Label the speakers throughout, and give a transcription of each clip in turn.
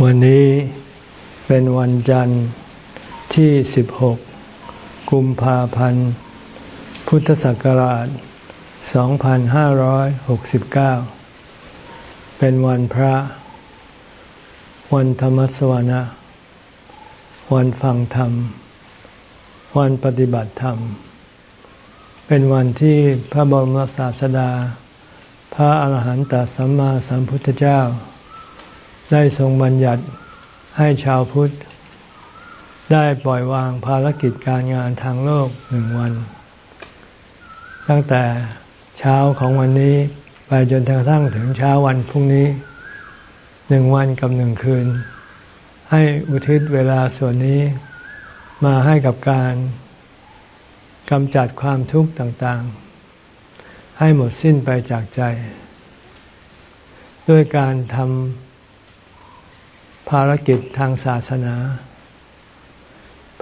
Speaker 1: วันนี้เป็นวันจันทร์ที่ 16 กุมภาพันธ์ พุทธศักราช 2569 เป็นวันพระ วันธรรมสวนะ วันฟังธรรม วันปฏิบัติธรรม เป็นวันที่พระบรมศาสดา พระอาหารหันตสัมมาสัมพุทธเจ้า ได้ทรงบัญญัติให้ชาวพุทธ ได้ปล่อยวางภารกิจการงานทางโลกหนึ่งวัน ตั้งแต่เช้าของวันนี้ไปจนกระทั่งถึงเช้าวันพรุ่งนี้หนึ่งวันกับหนึ่งคืน ให้อุทิศเวลาส่วนนี้มาให้กับการกำจัดความทุกข์ต่างๆ ให้หมดสิ้นไปจากใจ ด้วยการทำ ภารกิจทางศาสนา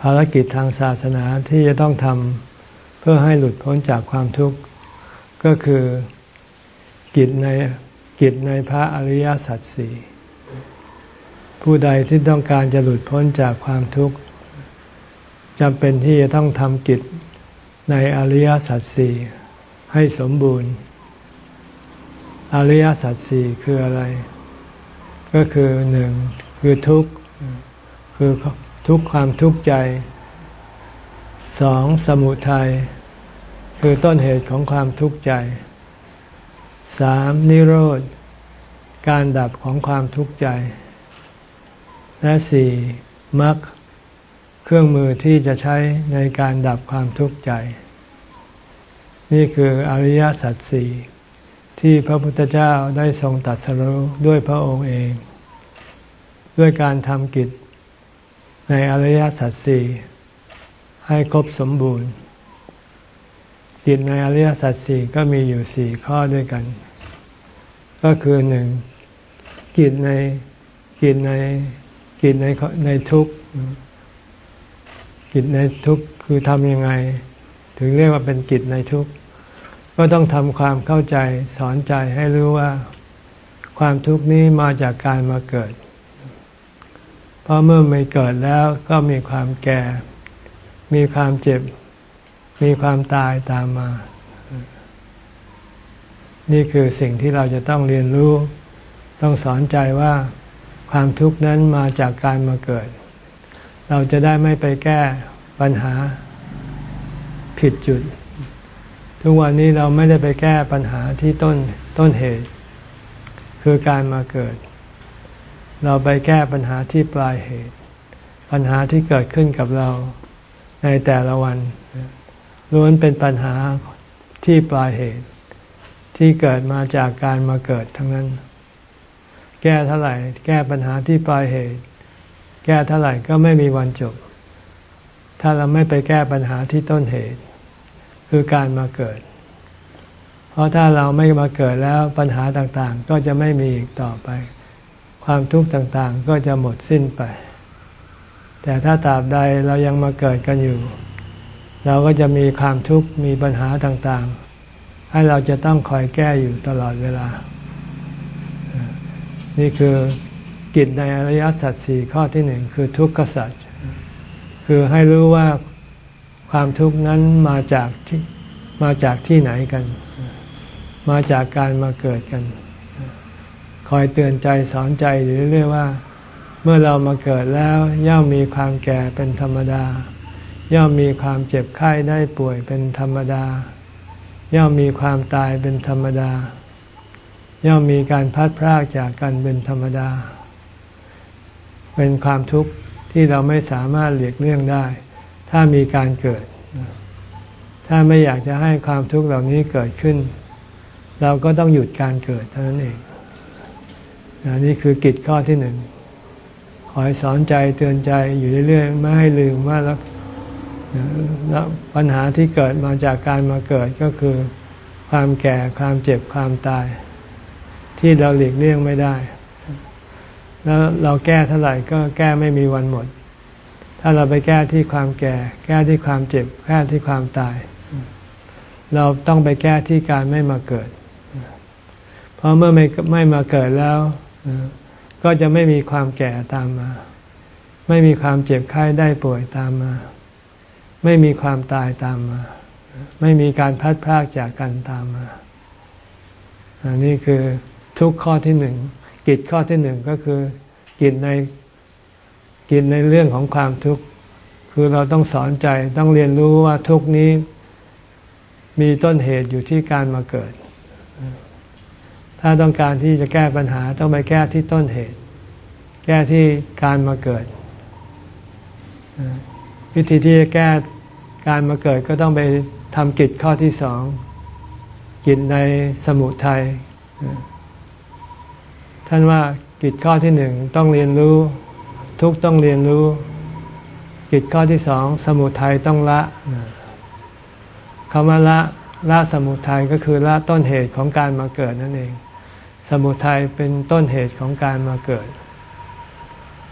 Speaker 1: ภารกิจทางศาสนาที่จะต้องทำเพื่อให้หลุดพ้นจากความทุกข์ ก็คือกิจในกิจในพระอริยสัจสี่ผู้ใดที่ต้องการจะหลุดพ้นจากความทุกข์จำเป็นที่จะต้องทำกิจในอริยสัจสี่ให้สมบูรณ์ อริยสัจสี่คืออะไร ก็คือหนึ่ง คือทุกข์คือทุกความทุกข์ใจสองสมุทัยคือต้นเหตุของความทุกข์ใจสามนิโรธ การดับของความทุกข์ใจ และสี่มรรคเครื่องมือที่จะใช้ในการดับความทุกข์ใจ นี่คืออริยสัจสี่ที่พระพุทธเจ้าได้ทรงตัดสรุด้วยพระองค์เอง ด้วยการทำกิจในอริยสัจสี่ให้ครบสมบูรณ์ กิจในอริยสัจสี่ก็มีอยู่สี่ข้อด้วยกัน ก็คือหนึ่งกิจในกิจในกิจในในทุกกิจในทุกคือทำยังไง ถึงเรียกว่าเป็นกิจในทุกก็ต้องทำความเข้าใจสอนใจให้รู้ว่า ความทุกข์นี้มาจากการมาเกิด ราะเมื่อไม่เกิดแล้วก็มีความแก่ มีความเจ็บ มีความตายตามมา นี่คือสิ่งที่เราจะต้องเรียนรู้ ต้องสอนใจว่าความทุกข์นั้นมาจากการมาเกิด เราจะได้ไม่ไปแก้ปัญหาผิดจุด ทุกวันนี้เราไม่ได้ไปแก้ปัญหาที่ต้นต้นเหตุ คือการมาเกิด เราไปแก้ปัญหาที่ปลายเหตุ ปัญหาที่เกิดขึ้นกับเราในแต่ละวันล้วนเป็นปัญหาที่ปลายเหตุ ที่เกิดมาจากการมาเกิดทั้งนั้น แก้เท่าไหร่ แก้ปัญหาที่ปลายเหตุ แก้เท่าไหร่ก็ไม่มีวันจบ ถ้าเราไม่ไปแก้ปัญหาที่ต้นเหตุ คือการมาเกิด เพราะถ้าเราไม่มาเกิดแล้วปัญหาต่างๆ ก็จะไม่มีอีกต่อไป ความทุกข์ต่างๆ ก็จะหมดสิ้นไป แต่ถ้าตราบใดเรายังมาเกิดกันอยู่ เราก็จะมีความทุกข์มีปัญหาต่างๆ ให้เราจะต้องคอยแก้อยู่ตลอดเวลา นี่คือกิจในอริยสัจสี่ข้อที่หนึ่งคือทุกขสัจคือให้รู้ว่าความทุกข์นั้นมาจากที่มาจากที่ไหนกัน มาจากการมาเกิดกัน คอยเตือนใจสอนใจอยู่เรื่อยๆว่า เมื่อเรามาเกิดแล้วย่อมมีความแก่เป็นธรรมดา ย่อมมีความเจ็บไข้ได้ป่วยเป็นธรรมดา ย่อมมีความตายเป็นธรรมดา ย่อมมีการพัดพรากจากกันเป็นธรรมดา เป็นความทุกข์ที่เราไม่สามารถหลีกเลี่ยงได้ ถ้ามีการเกิด ถ้าไม่อยากจะให้ความทุกข์เหล่านี้เกิดขึ้น เราก็ต้องหยุดการเกิดเท่านั้นเอง นี่คือกิจข้อที่หนึ่งคอยสอนใจเตือนใจอยู่เรื่อยๆ ไม่ให้ลืมว่าแล้วปัญหาที่เกิดมาจากการมาเกิดก็คือ ความแก่ความเจ็บความตาย ที่เราหลีกเลี่ยงไม่ได้ แล้วเราแก้เท่าไหร่ก็แก้ไม่มีวันหมด ถ้าเราไปแก้ที่ความแก่ แก้ที่ความเจ็บ แก้ที่ความตาย เราต้องไปแก้ที่การไม่มาเกิด เพราะเมื่อไม่ไม่มาเกิดแล้ว ก็จะไม่มีความแก่ตามมา ไม่มีความเจ็บไข้ได้ป่วยตามมา ไม่มีความตายตามมา ไม่มีการพัดพรากจากกันตามมาอันนี้คือทุกข้อที่หนึ่งกิจข้อที่หนึ่งก็คือกิจในกิจในเรื่องของความทุกข์คือเราต้องสอนใจต้องเรียนรู้ว่าทุกนี้มีต้นเหตุอยู่ที่การมาเกิด ถ้าต้องการที่จะแก้ปัญหาต้องไปแก้ที่ต้นเหตุ แก้ที่การมาเกิด วิธีที่จะแก้การมาเกิดก็ต้องไปทำกิจข้อที่สองกิจในสมุทัยท่านว่ากิจข้อที่หนึ่งต้องเรียนรู้ ทุกต้องเรียนรู้ กิจข้อที่สองสมุทัยต้องละคำว่าละละสมุทัยก็คือละต้นเหตุของการมาเกิดนั่นเอง สมุทัยเป็นต้นเหตุของการมาเกิด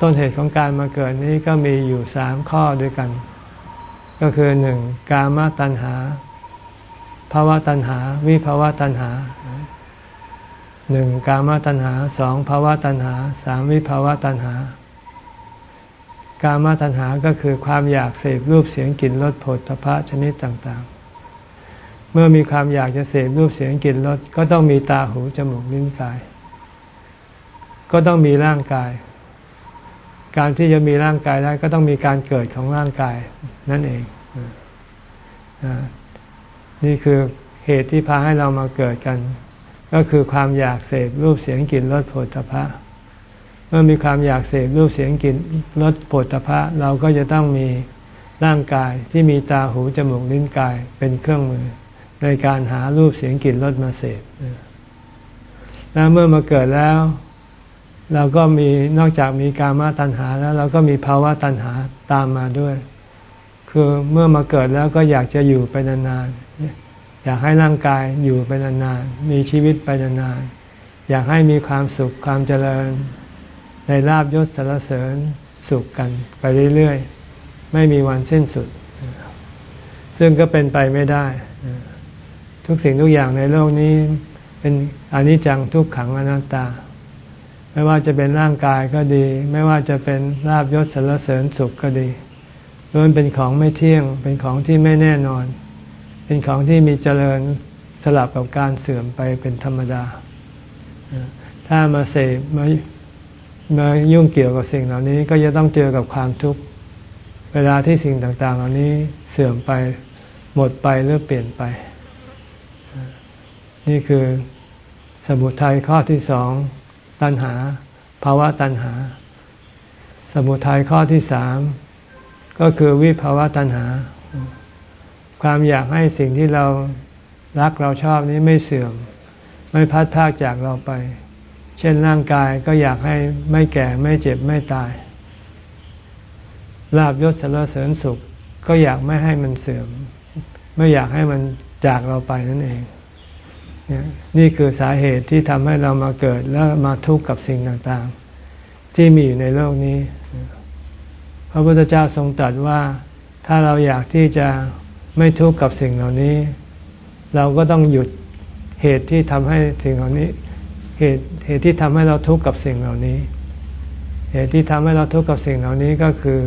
Speaker 1: ต้นเหตุของการมาเกิดนี้ก็มีอยู่สามข้อด้วยกัน ก็คือหนึ่งกามตัณหาภาวะตัณหา วิภาวะตัณหาหนึ่งกามตัณหาสองภาวะตัณหาสามวิภาวะตัณหา กามตัณหาก็คือความอยากเสพรูปเสียงกลิ่นรสผลทพะชนิดต่างๆ มื่อมีความอยากจะเสพรูปเสียงกลิ่นรสก็ต้องมีตาหูจมูกลิ้นกาย ก็ต้องมีร่างกาย การที่จะมีร่างกายได้ก็ต้องมีการเกิดของร่างกายนั่นเองนี่คือเหตุที่พาให้เรามาเกิดกัน ก็คือความอยากเสพรูปเสียงกลิ่นรสผลตภะเมื่อมีความอยากเสพรูปเสียงกลิ่นรสผลตภะเราก็จะต้องมีร่างกายที่มีตาหูจมูกลิ้นกายเป็นเครื่องมือ ในการหารูปเสียงกลิ่นรสมาเสพแล้วเมื่อมาเกิดแล้ว เราก็มีนอกจากมีกามาตัณหาแล้ว เราก็มีภาวะตัณหาตามมาด้วย คือเมื่อมาเกิดแล้วก็อยากจะอยู่ไปนานๆอยากให้ร่างกายอยู่ไปนานๆมีชีวิตไปนานๆอยากให้มีความสุขความเจริญ ในลาบยศสารเสริญสุขกันไปเรื่อยๆ ไม่มีวันสิ้นสุด ซึ่งก็เป็นไปไม่ได้ ทุกสิ่งทุกอย่างในโลกนี้ เป็นอนิจจังทุกขังอนัตตา ไม่ว่าจะเป็นร่างกายก็ดี ไม่ว่าจะเป็นลาบยศสารเสริญสุขก็ดีล้วนเป็นของไม่เที่ยง เป็นของที่ไม่แน่นอน เป็นของที่มีเจริญสลับกับการเสื่อมไปเป็นธรรมดา ถ้ามาเสพมามายุ่งเกี่ยวกับสิ่งเหล่านี้ก็จะต้องเจอกับความทุกข์ เวลาที่สิ่งต่างๆ เหล่านี้เสื่อมไปหมดไปหรือเปลี่ยนไป นี่คือสมุทัยข้อที่สองตัณหา ภาวะตัณหา สมุทัยข้อที่สามก็คือวิภาวะตัณหา ความอยากให้สิ่งที่เรารักเราชอบนี้ไม่เสื่อม ไม่พัดพากจากเราไป เช่นร่างกายก็อยากให้ไม่แก่ไม่เจ็บไม่ตายลาบยศสารเสริญสุข ก็อยากไม่ให้มันเสื่อม ไม่อยากให้มัน จากเราไปนั่นเอง นี่คือสาเหตุที่ทำให้เรามาเกิดแล้วมาทุกข์กับสิ่งต่างๆ ที่มีอยู่ในโลกนี้ พระพุทธเจ้าทรงตรัสว่าถ้าเราอยากที่จะไม่ทุกข์กับสิ่งเหล่านี้ เราก็ต้องหยุดเหตุที่ทำให้สิ่งเหล่านี้ เหตุเหตุที่ทำให้เราทุกข์กับสิ่งเหล่านี้ เหตุที่ทำให้เราทุกข์กับสิ่งเหล่านี้ก็คือ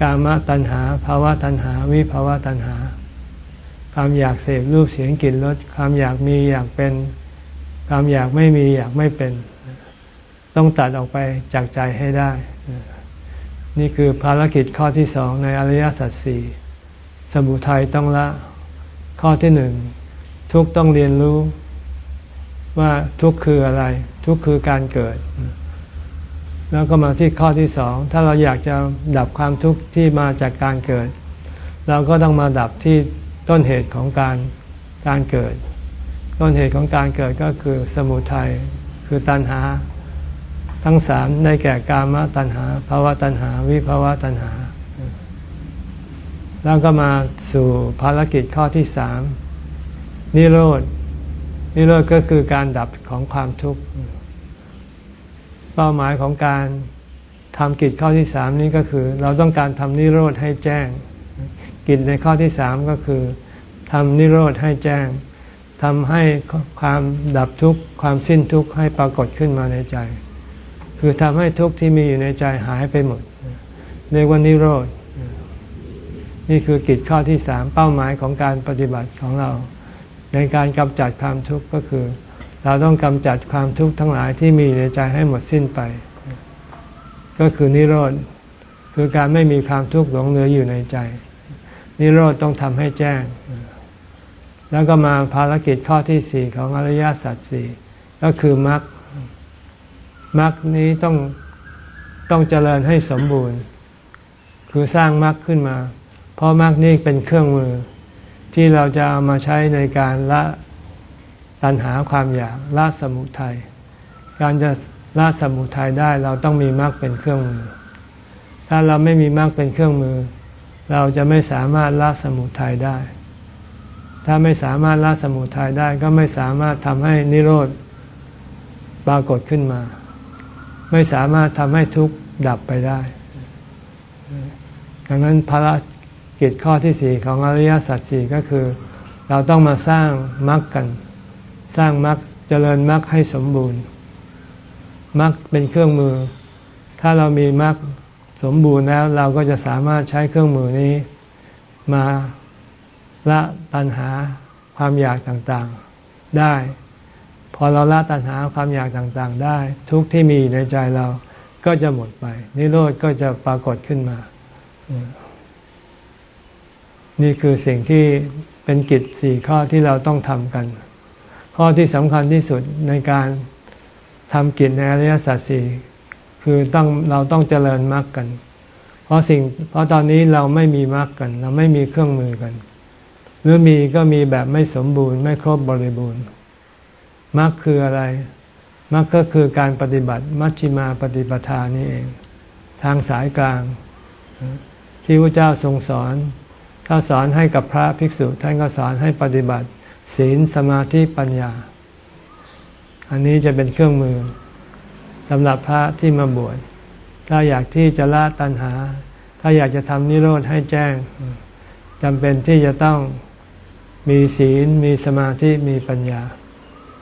Speaker 1: กามตัณหาภาวะตัณหา วิภาวะตัณหา ความอยากเสพรูปเสียงกลิ่นรสความอยากมีอยากเป็น ความอยากไม่มีอยากไม่เป็น ต้องตัดออกไปจากใจให้ได้ นี่คือภารกิจข้อที่สองในอริยสัจสี่สมุทัยต้องละ ข้อที่หนึ่งทุกต้องเรียนรู้ว่าทุกคืออะไร ทุกคือการเกิด แล้วก็มาที่ข้อที่สองถ้าเราอยากจะดับความทุกข์ที่มาจากการเกิด เราก็ต้องมาดับที่ ต้นเหตุของการการเกิด ต้นเหตุของการเกิดก็คือสมุทัยคือตัณหา ทั้งสามได้แก่กามตัณหาภาวะตัณหา วิภาวะตัณหา แล้วก็มาสู่ภารกิจข้อที่สามนิโรธนิโรธก็คือการดับของความทุกข์ เป้าหมายของการทำกิจข้อที่สามนี้ก็คือ เราต้องการทำนิโรธให้แจ้ง กิจในข้อที่สามก็คือทำนิโรธให้แจ้งทำให้ความดับทุกข์ความสิ้นทุกข์ให้ปรากฏขึ้นมาในใจ คือทำให้ทุกข์ที่มีอยู่ในใจหายไปหมดเรียกว่านิโรธนี่คือกิจข้อที่สามเป้าหมายของการปฏิบัติของเรา ในการกำจัดความทุกข์ก็คือ เราต้องกำจัดความทุกข์ทั้งหลายที่มีในใจให้หมดสิ้นไป ก็คือนิโรธคือการไม่มีความทุกข์หลงเหลืออยู่ในใจ นิโรธต้องทำให้แจ้ง แล้วก็มาภารกิจข้อที่สี่ของอริยสัจสี่ก็คือมรรคมรรคนี้ต้องต้องเจริญให้สมบูรณ์ คือสร้างมรรคขึ้นมา เพราะมรรคนี้เป็นเครื่องมือ ที่เราจะเอามาใช้ในการละตัณหาความอยากละสมุทัยการจะละสมุทัยได้เราต้องมีมรรคเป็นเครื่องมือ ถ้าเราไม่มีมรรคเป็นเครื่องมือ เราจะไม่สามารถละสมุทัยได้ ถ้าไม่สามารถละสมุทัยได้ก็ไม่สามารถทำให้นิโรธปรากฏขึ้นมา ไม่สามารถทำให้ทุกข์ดับไปได้ดังนั้นภารกิจข้อที่สี่ของอริยสัจสี่ก็คือ เราต้องมาสร้างมรรคกัน สร้างมรรคเจริญมรรคให้สมบูรณ์มรรคเป็นเครื่องมือ ถ้าเรามีมรรค สมบูรณ์แล้วเราก็จะสามารถใช้เครื่องมือนี้ มาละตัณหาความอยากต่างๆได้ พอเราละตัณหาความอยากต่างๆ ได้ ทุกที่มีในใจเราก็จะหมดไป นิโรธก็จะปรากฏขึ้นมา นี่คือสิ่งที่เป็นกิจสี่ข้อที่เราต้องทำกัน ข้อที่สำคัญที่สุดในการทำกิจในอริยสัจสี่ คือต้องเราต้องเจริญมรรคกัน เพราะสิ่ง เพราะตอนนี้เราไม่มีมรรคกัน เราไม่มีเครื่องมือกัน หรือมีก็มีแบบไม่สมบูรณ์ ไม่ครบบริบูรณ์มรรคคืออะไรมรรคก็คือการปฏิบัติมัชฌิมาปฏิปทานี่เอง ทางสายกลาง ที่พระเจ้าทรงสอนถ้าสอนให้กับพระภิกษุท่านก็สอนให้ปฏิบัติ ศีลสมาธิปัญญา อันนี้จะเป็นเครื่องมือ สำหรับพระที่มาบวชถ้าอยากที่จะละตัณหา ถ้าอยากจะทำนิโรธให้แจ้งจำเป็นที่จะต้องมีศีลมีสมาธิมีปัญญา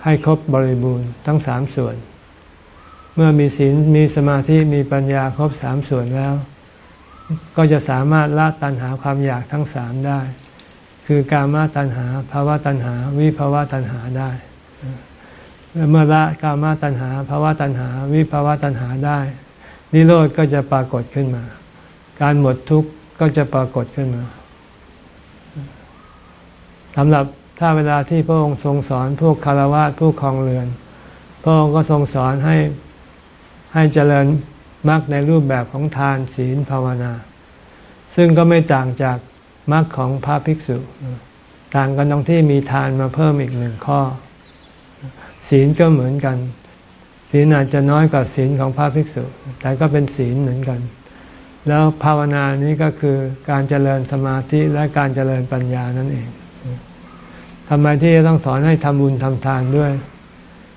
Speaker 1: ให้ครบบริบูรณ์ทั้งสามส่วน เมื่อมีศีลมีสมาธิมีปัญญาครบสามส่วนแล้ว ก็จะสามารถละตัณหาความอยากทั้งสามได้ คือกามาตัณหาภาวะตัณหา วิภาวะตัณหาได้ เมื่อละกามาตัณหาภาวะตัณหา วิภาวะตัณหาได้ นิโรธก็จะปรากฏขึ้นมา การหมดทุกข์ก็จะปรากฏขึ้นมาสำหรับถ้าเวลาที่พระองค์ทรงสอนพวกคารวะผู้คลองเรือน พระองค์ก็ทรงสอนให้ให้เจริญมรรคในรูปแบบของทานศีลภาวนา ซึ่งก็ไม่ต่างจากมรรคของพระภิกษุ ต่างกันตรงที่มีทานมาเพิ่มอีกหนึ่งข้อ ศีลก็เหมือนกัน ศีลอาจจะน้อยกว่าศีลของพระภิกษุ แต่ก็เป็นศีลเหมือนกัน แล้วภาวนานี้ก็คือการเจริญสมาธิและการเจริญปัญญานั่นเองทำไมที่จะต้องสอนให้ทำบุญทำทานด้วย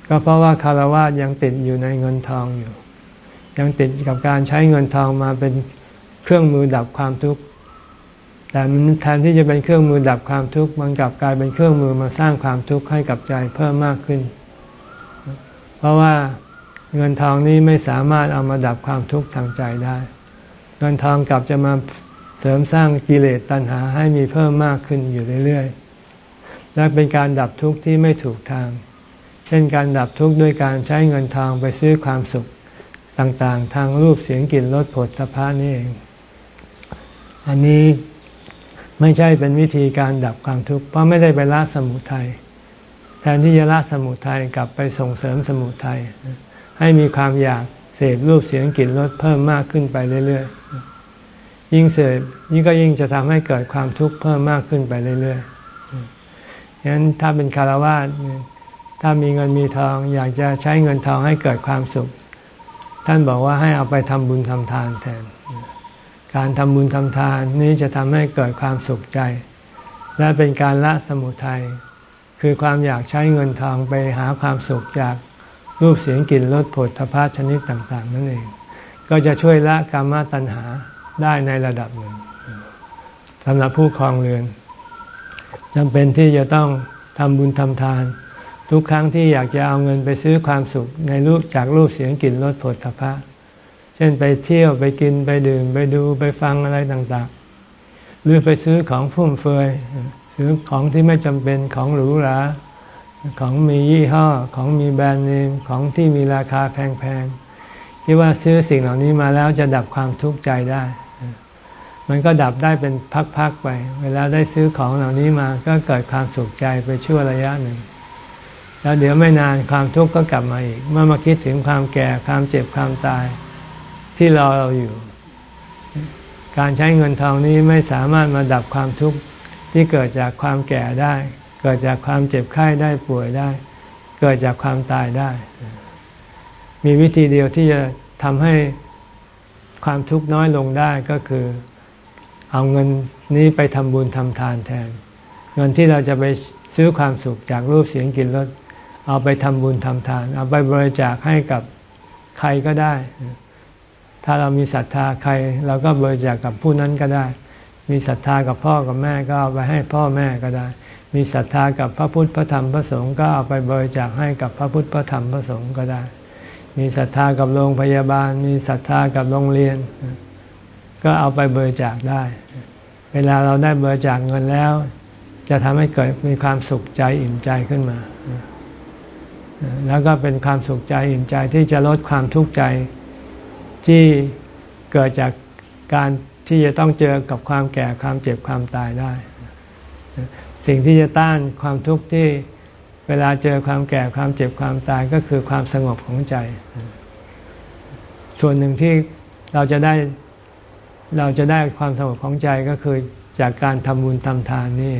Speaker 1: ก็เพราะว่าคารวะยังติดอยู่ในเงินทองอยู่ ยังติดกับการใช้เงินทองมาเป็นเครื่องมือดับความทุกข์แต่แทนที่จะเป็นเครื่องมือดับความทุกข์มันกลับกลายเป็นเครื่องมือมาสร้างความทุกข์ให้กับใจเพิ่มมากขึ้น เพราะว่าเงินทองนี้ไม่สามารถเอามาดับความทุกข์ทางใจได้ เงินทองกลับจะมาเสริมสร้างกิเลสตัณหาให้มีเพิ่มมากขึ้นอยู่เรื่อยๆ และเป็นการดับทุกข์ที่ไม่ถูกทาง เช่นการดับทุกข์ด้วยการใช้เงินทองไปซื้อความสุขต่างๆ ทางรูปเสียงกลิ่นรสผลทพะนี่เอง อันนี้ไม่ใช่เป็นวิธีการดับความทุกข์เพราะไม่ได้ไปละสมุทัย แทนที่จะละสมุทัยกลับไปส่งเสริมสมุทัยให้มีความอยากเสพรูปเสียงกลิ่นรสเพิ่มมากขึ้นไปเรื่อยๆ ยิ่งเสพยิ่งก็ยิ่งจะทำให้เกิดความทุกข์เพิ่มมากขึ้นไปเรื่อยๆฉะนั้นถ้าเป็นคารวะถ้ามีเงินมีทองอยากจะใช้เงินทองให้เกิดความสุข ท่านบอกว่าให้เอาไปทำบุญทำทานแทน การทำบุญทำทานนี้จะทำให้เกิดความสุขใจ และเป็นการละสมุทัย คือความอยากใช้เงินทองไปหาความสุขจากรูปเสียงกลิ่นรสผลทพะชนิดต่าง ๆ นั่นเอง ก็จะช่วยละกามตัณหาได้ในระดับหนึ่งสำหรับผู้ครองเรือนจำเป็นที่จะต้องทำบุญทำทาน ทุกครั้งที่อยากจะเอาเงินไปซื้อความสุขในรูปจากรูปเสียงกลิ่นรสผลทพะเช่นไปเที่ยวไปกินไปดื่มไปดูไปฟังอะไรต่าง ๆ หรือไปซื้อของฟุ่มเฟือย ซื้อของที่ไม่จำเป็นของหรูหราของมียี่ห้อของมีแบรนด์เนมของที่มีราคาแพงๆที่ว่าซื้อสิ่งเหล่านี้มาแล้วจะดับความทุกข์ใจได้ มันก็ดับได้เป็นพักๆไป เวลาได้ซื้อของเหล่านี้มาก็เกิดความสุขใจไปชั่วระยะหนึ่ง แล้วเดี๋ยวไม่นานความทุกข์ก็กลับมาอีก เมื่อมาคิดถึงความแก่ความเจ็บความตายที่รอเราอยู่ การใช้เงินทองนี้ไม่สามารถมาดับความทุกข์ ที่เกิดจากความแก่ได้ เกิดจากความเจ็บไข้ได้ป่วยได้ เกิดจากความตายได้ มีวิธีเดียวที่จะทำให้ความทุกข์น้อยลงได้ก็คือเอาเงินนี้ไปทำบุญทำทานแทน เงินที่เราจะไปซื้อความสุขจากรูปเสียงกลิ่นรสเอาไปทำบุญทำทาน เอาไปบริจาคให้กับใครก็ได้ ถ้าเรามีศรัทธาใคร เราก็บริจาคกับผู้นั้นก็ได้ มีศรัทธากับพ่อกับแม่ก็เอาไปให้พ่อแม่ก็ได้ มีศรัทธากับพระพุทธพระธรรมพระสงฆ์ก็เอาไปบริจาคให้กับพระพุทธพระธรรมพระสงฆ์ก็ได้ มีศรัทธากับโรงพยาบาล มีศรัทธากับโรงเรียน ก็เอาไปบริจาคได้ เวลาเราได้บริจาคเงินแล้ว จะทำให้เกิดมีความสุขใจอิ่มใจขึ้นมา แล้วก็เป็นความสุขใจอิ่มใจที่จะลดความทุกข์ใจที่เกิดจากการ ที่จะต้องเจอกับความแก่ความเจ็บความตายได้ สิ่งที่จะต้านความทุกข์ที่เวลาเจอความแก่ความเจ็บความตายก็คือความสงบของใจ ส่วนหนึ่งที่เราจะได้เราจะได้ความสงบของใจก็คือจากการทำบุญทำทานนี่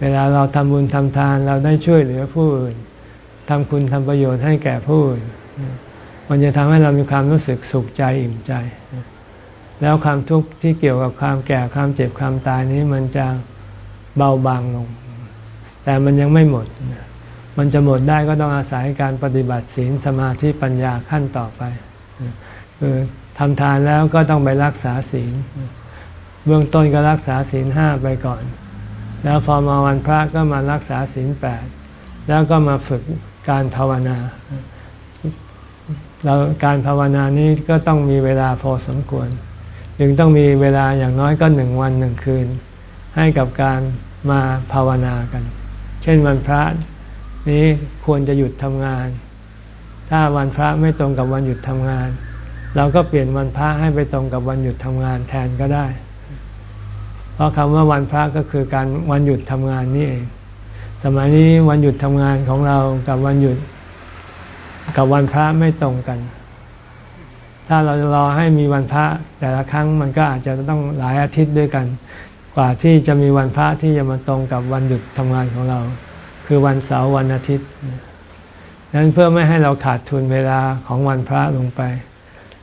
Speaker 1: เวลาเราทำบุญทำทานเราได้ช่วยเหลือผู้อื่นทำคุณทำประโยชน์ให้แก่ผู้อื่นมันจะทำให้เรามีความรู้สึกสุขใจอิ่มใจ แล้วความทุกข์ที่เกี่ยวกับความแก่ความเจ็บความตายนี้มันจะเบาบางลง แต่มันยังไม่หมด มันจะหมดได้ก็ต้องอาศัยการปฏิบัติศีลสมาธิปัญญาขั้นต่อไปคือทำทานแล้วก็ต้องไปรักษาศีล เบื้องต้นก็รักษาศีลห้าไปก่อน แล้วพอมาวันพระก็มารักษาศีลแปดแล้วก็มาฝึกการภาวนาเราการภาวนานี้ก็ต้องมีเวลาพอสมควร จึงต้องมีเวลาอย่างน้อยก็หนึ่งวันหนึ่งคืน ให้กับการมาภาวนากัน เช่นวันพระนี้ควรจะหยุดทำงาน ถ้าวันพระไม่ตรงกับวันหยุดทำงาน เราก็เปลี่ยนวันพระให้ไปตรงกับวันหยุดทำงานแทนก็ได้ เพราะคำว่าวันพระก็คือการวันหยุดทำงานนี่เอง สมัยนี้วันหยุดทำงานของเรากับวันหยุด กับวันพระไม่ตรงกัน ถ้าเรารอให้มีวันพระแต่ละครั้งมันก็อาจจะต้องหลายอาทิตย์ด้วยกัน กว่าที่จะมีวันพระที่จะมาตรงกับวันหยุดทำงานของเรา คือวันเสาร์วันอาทิตย์ดังนั้นเพื่อไม่ให้เราขาดทุนเวลาของวันพระลงไป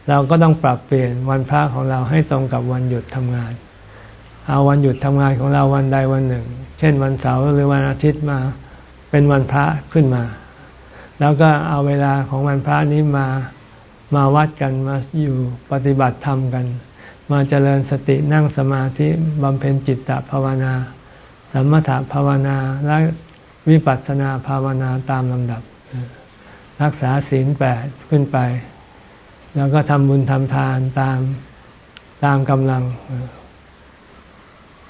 Speaker 1: เราก็ต้องปรับเปลี่ยนวันพระของเราให้ตรงกับวันหยุดทำงาน เอาวันหยุดทำงานของเราวันใดวันหนึ่ง เช่นวันเสาร์หรือวันอาทิตย์มาเป็นวันพระขึ้นมา แล้วก็เอาเวลาของวันพระนี้มา มาวัดกันมาอยู่ปฏิบัติธรรมกัน มาเจริญสตินั่งสมาธิบำเพ็ญจิตตภาวนา สมถภาวนาและวิปัสสนาภาวนาตามลำดับ รักษาศีลแปดขึ้นไป แล้วก็ทำบุญทำทานตามตามกำลัง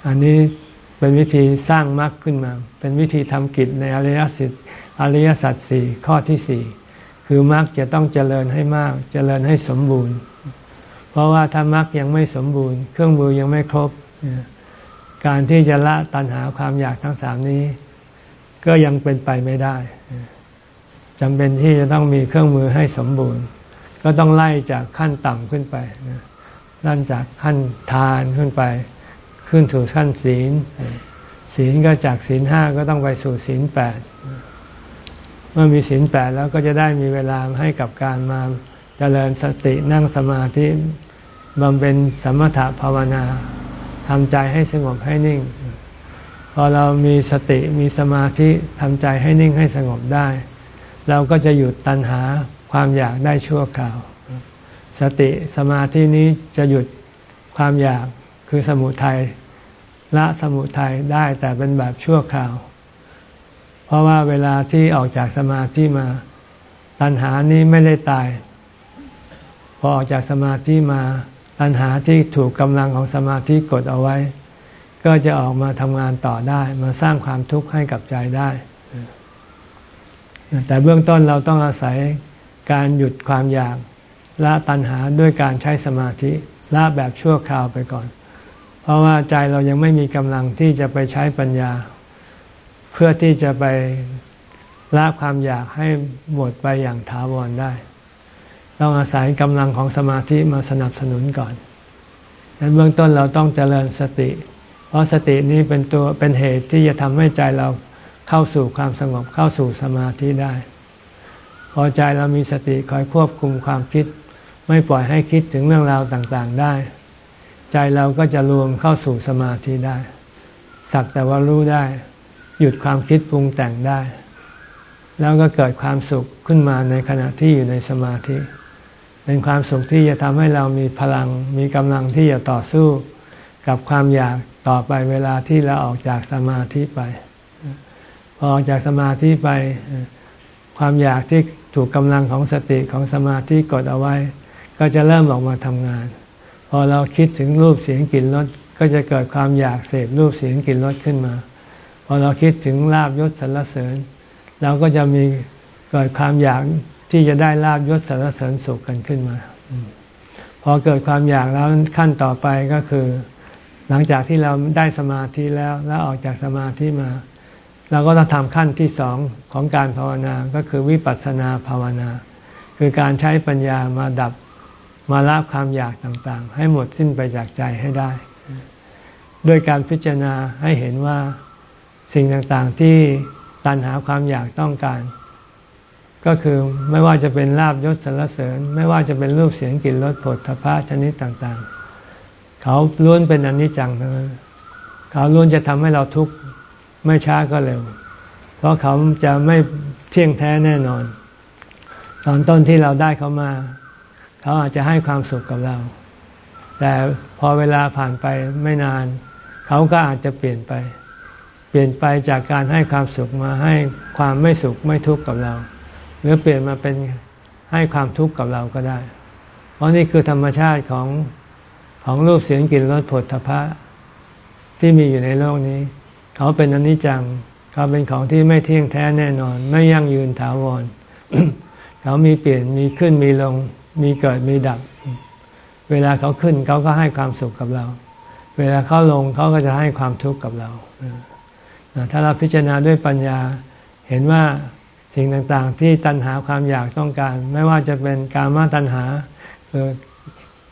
Speaker 1: อันนี้เป็นวิธีสร้างมรรคขึ้นมา เป็นวิธีทำกิจในอริยสิทธิอริยสัจสี่ข้อที่สี่ คือมรรคจะต้องเจริญให้มาก เจริญให้สมบูรณ์ เพราะว่าถ้ามรรคยังไม่สมบูรณ์ เครื่องมือยังไม่ครบ การที่จะละตัณหาความอยากทั้งสามนี้ ก็ยังเป็นไปไม่ได้จำเป็นที่จะต้องมีเครื่องมือให้สมบูรณ์ ก็ต้องไล่จากขั้นต่ำขึ้นไปลั่นจากขั้นทานขึ้นไป ขึ้นถึงขั้นศีล ศีลก็จากศีลห้าก็ต้องไปสู่ศีลแปด เมื่อมีศีลแปดแล้วก็จะได้มีเวลาให้กับการมาเจริญสตินั่งสมาธิบำเพ็ญสมถะภาวนาทำใจให้สงบให้นิ่ง พอเรามีสติมีสมาธิทำใจให้นิ่งให้สงบได้ เราก็จะหยุดตัณหาความอยากได้ชั่วคราว สติสมาธินี้จะหยุดความอยากคือสมุทัยละสมุทัยได้แต่เป็นแบบชั่วคราว พราะว่าเวลาที่ออกจากสมาธิมา ตัณหานี้ไม่ได้ตาย พอออกจากสมาธิมา ตัณหาที่ถูกกำลังของสมาธิกดเอาไว้ ก็จะออกมาทำงานต่อได้ มาสร้างความทุกข์ให้กับใจได้ แต่เบื้องต้นเราต้องอาศัยการหยุดความอยากละตัณหาด้วยการใช้สมาธิละแบบชั่วคราวไปก่อน เพราะว่าใจเรายังไม่มีกำลังที่จะไปใช้ปัญญา เพื่อที่จะไปละความอยากให้หมดไปอย่างถาวรได้ ต้องอาศัยกำลังของสมาธิมาสนับสนุนก่อนดังนั้นเบื้องต้นเราต้องเจริญสติ เพราะสตินี้เป็นตัวเป็นเหตุที่จะทำให้ใจเราเข้าสู่ความสงบเข้าสู่สมาธิได้ พอใจเรามีสติคอยควบคุมความคิด ไม่ปล่อยให้คิดถึงเรื่องราวต่างๆได้ ใจเราก็จะรวมเข้าสู่สมาธิได้ สักแต่ว่ารู้ได้ หยุดความคิดปรุงแต่งได้ แล้วก็เกิดความสุขขึ้นมาในขณะที่อยู่ในสมาธิ เป็นความสุขที่จะทำให้เรามีพลัง มีกำลังที่จะต่อสู้กับความอยากต่อไปเวลาที่เราออกจากสมาธิไป พอออกจากสมาธิไป ความอยากที่ถูกกำลังของสติของสมาธิกดเอาไว้ ก็จะเริ่มออกมาทำงาน พอเราคิดถึงรูปเสียงกลิ่นรสก็จะเกิดความอยากเสพรูปเสียงกลิ่นรสขึ้นมา อเราคิดถึงลาบยศสรรเสริญ เราก็จะมีเกิดความอยากที่จะได้ลาบยศสรรเสริญสุขกันขึ้นมา พอเกิดความอยากแล้วขั้นต่อไปก็คือ หลังจากที่เราได้สมาธิแล้วแล้วออกจากสมาธิมา เราก็ต้องทำขั้นที่สองของการภาวนาก็คือวิปัสสนาภาวนา คือการใช้ปัญญามาดับมาละความอยากต่างๆ ให้หมดสิ้นไปจากใจให้ได้ ด้วยการพิจารณาให้เห็นว่า สิ่งต่างๆที่ตันหาความอยากต้องการ ก็คือไม่ว่าจะเป็นลาบยศสรรเสริญ ไม่ว่าจะเป็นรูปเสียงกลิ่นรสผลทพะชนิดต่างๆ เขาล้วนเป็นอนิจจังทั้งนั้นเขาล้วนจะทำให้เราทุกข์ไม่ช้าก็เร็ว เพราะเขาจะไม่เที่ยงแท้แน่นอน ตอนต้นที่เราได้เขามา เขาอาจจะให้ความสุขกับเรา แต่พอเวลาผ่านไปไม่นาน เขาก็อาจจะเปลี่ยนไป เปลี่ยนไปจากการให้ความสุขมาให้ความไม่สุขไม่ทุกข์กับเรา หรือเปลี่ยนมาเป็นให้ความทุกข์กับเราก็ได้ เพราะนี่คือธรรมชาติของของรูปเสียงกลิ่นรสผลทพะที่มีอยู่ในโลกนี้ เขาเป็นอนิจจัง เขาเป็นของที่ไม่เที่ยงแท้แน่นอน ไม่ยั่งยืนถาวร เขามีเปลี่ยนมีขึ้นมีลง มีเกิดมีดับ เวลาเขาขึ้นเขาก็ให้ความสุขกับเรา เวลาเขาลงเขาก็จะให้ความทุกข์กับเรา ถ้าเราพิจารณาด้วยปัญญาเห็นว่าสิ่งต่างๆ ที่ตัณหาความอยากต้องการ ไม่ว่าจะเป็นการมาตัณหาคือ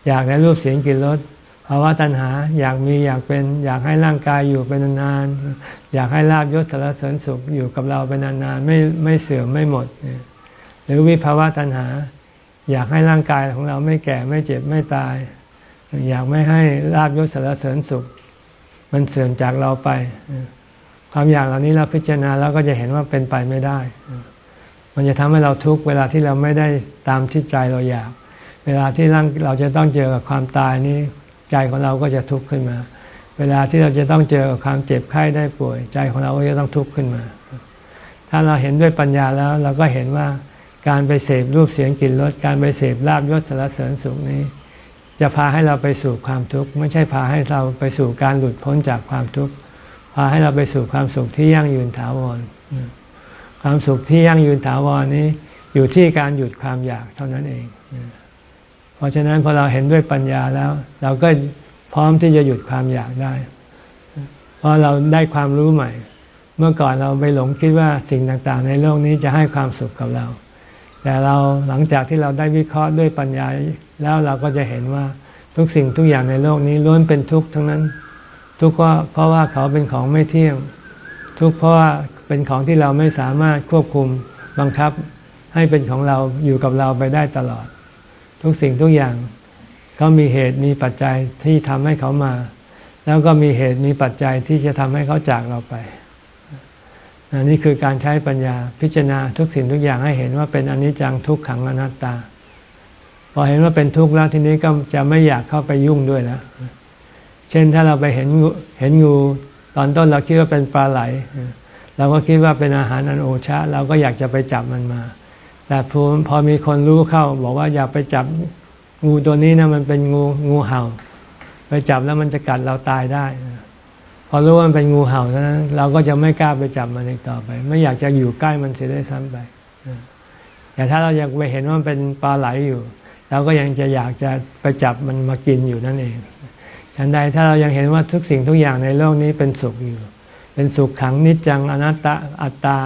Speaker 1: อยากในรูปเสียงกลิ่นรสภาวะตัณหาอยากมีอยากเป็น อยากให้ร่างกายอยู่เป็นนานๆอยากให้ลาบยศสารเสริญสุขอยู่กับเราเป็นนานๆไม่ไม่เสื่อมไม่หมด หรือวิภาวะตัณหา อยากให้ร่างกายของเราไม่แก่ไม่เจ็บไม่ตาย อยากไม่ให้ลาบยศสารเสริญสุข มันเสื่อมจากเราไป ความอยากเหล่านี้เราพิจารณาแล้วก็จะเห็นว่าเป็นไปไม่ได้ มันจะทำให้เราทุกข์เวลาที่เราไม่ได้ตามที่ใจเราอยาก เวลาที่ร่างเราจะต้องเจอกับความตายนี้ ใจของเราก็จะทุกข์ขึ้นมา เวลาที่เราจะต้องเจอกับความเจ็บไข้ได้ป่วย ใจของเราก็จะต้องทุกข์ขึ้นมา ถ้าเราเห็นด้วยปัญญาแล้วเราก็เห็นว่าการไปเสพรูปเสียงกลิ่นรสการไปเสพลาบยศสารเสริญสุขนี้ จะพาให้เราไปสู่ความทุกข์ไม่ใช่พาให้เราไปสู่การหลุดพ้นจากความทุกข์าให้เราไปสู่ความสุขที่ยั่งยืนถาวรความสุขที่ยั่งยืนถาวรนี้อยู่ที่การหยุดความอยากเท่านั้นเอง เพราะฉะนั้นพอเราเห็นด้วยปัญญาแล้ว เราก็พร้อมที่จะหยุดความอยากได้ เพราะเราได้ความรู้ใหม่ เมื่อก่อนเราไปหลงคิดว่าสิ่งต่างๆ ในโลกนี้จะให้ความสุขกับเรา แต่เราหลังจากที่เราได้วิเคราะห์ด้วยปัญญาแล้วเราก็จะเห็นว่าทุกสิ่งทุกอย่างในโลกนี้ล้วนเป็นทุกข์ทั้งนั้น ทุกข์เพราะว่าเขาเป็นของไม่เที่ยง ทุกข์เพราะว่าเป็นของที่เราไม่สามารถควบคุมบังคับให้เป็นของเราอยู่กับเราไปได้ตลอด ทุกสิ่งทุกอย่างเขามีเหตุมีปัจจัยที่ทำให้เขามา แล้วก็มีเหตุมีปัจจัยที่จะทำให้เขาจากเราไปนนี่คือการใช้ปัญญาพิจารณาทุกสิ่งทุกอย่างให้เห็นว่าเป็นอนิจจังทุกขังอนัตตา พอเห็นว่าเป็นทุกข์แล้วทีนี้ก็จะไม่อยากเข้าไปยุ่งด้วยแล้ว เช่นถ้าเราไปเห็นเห็นงูตอนต้นเราคิดว่าเป็นปลาไหล เราก็คิดว่าเป็นอาหารอันโอชะ เราก็อยากจะไปจับมันมา แต่พอพอมีคนรู้เข้า บอกว่าอย่าไปจับงูตัวนี้นะมันเป็นงูงูเห่า ไปจับแล้วมันจะกัดเราตายได้ พอรู้ว่ามันเป็นงูเห่านั้น เราก็จะไม่กล้าไปจับมันอีกต่อไป ไม่อยากจะอยู่ใกล้มันเสียได้ซ้ำไปแต่ถ้าเรายังไปเห็นว่ามันเป็นปลาไหลอยู่ เราก็ยังจะอยากจะไปจับมันมากินอยู่นั่นเอง ฉันใดถ้าเรายังเห็นว่าทุกสิ่งทุกอย่างในโลกนี้เป็นสุขอยู่ เป็นสุขขังนิจจังอนัตตาอัตตา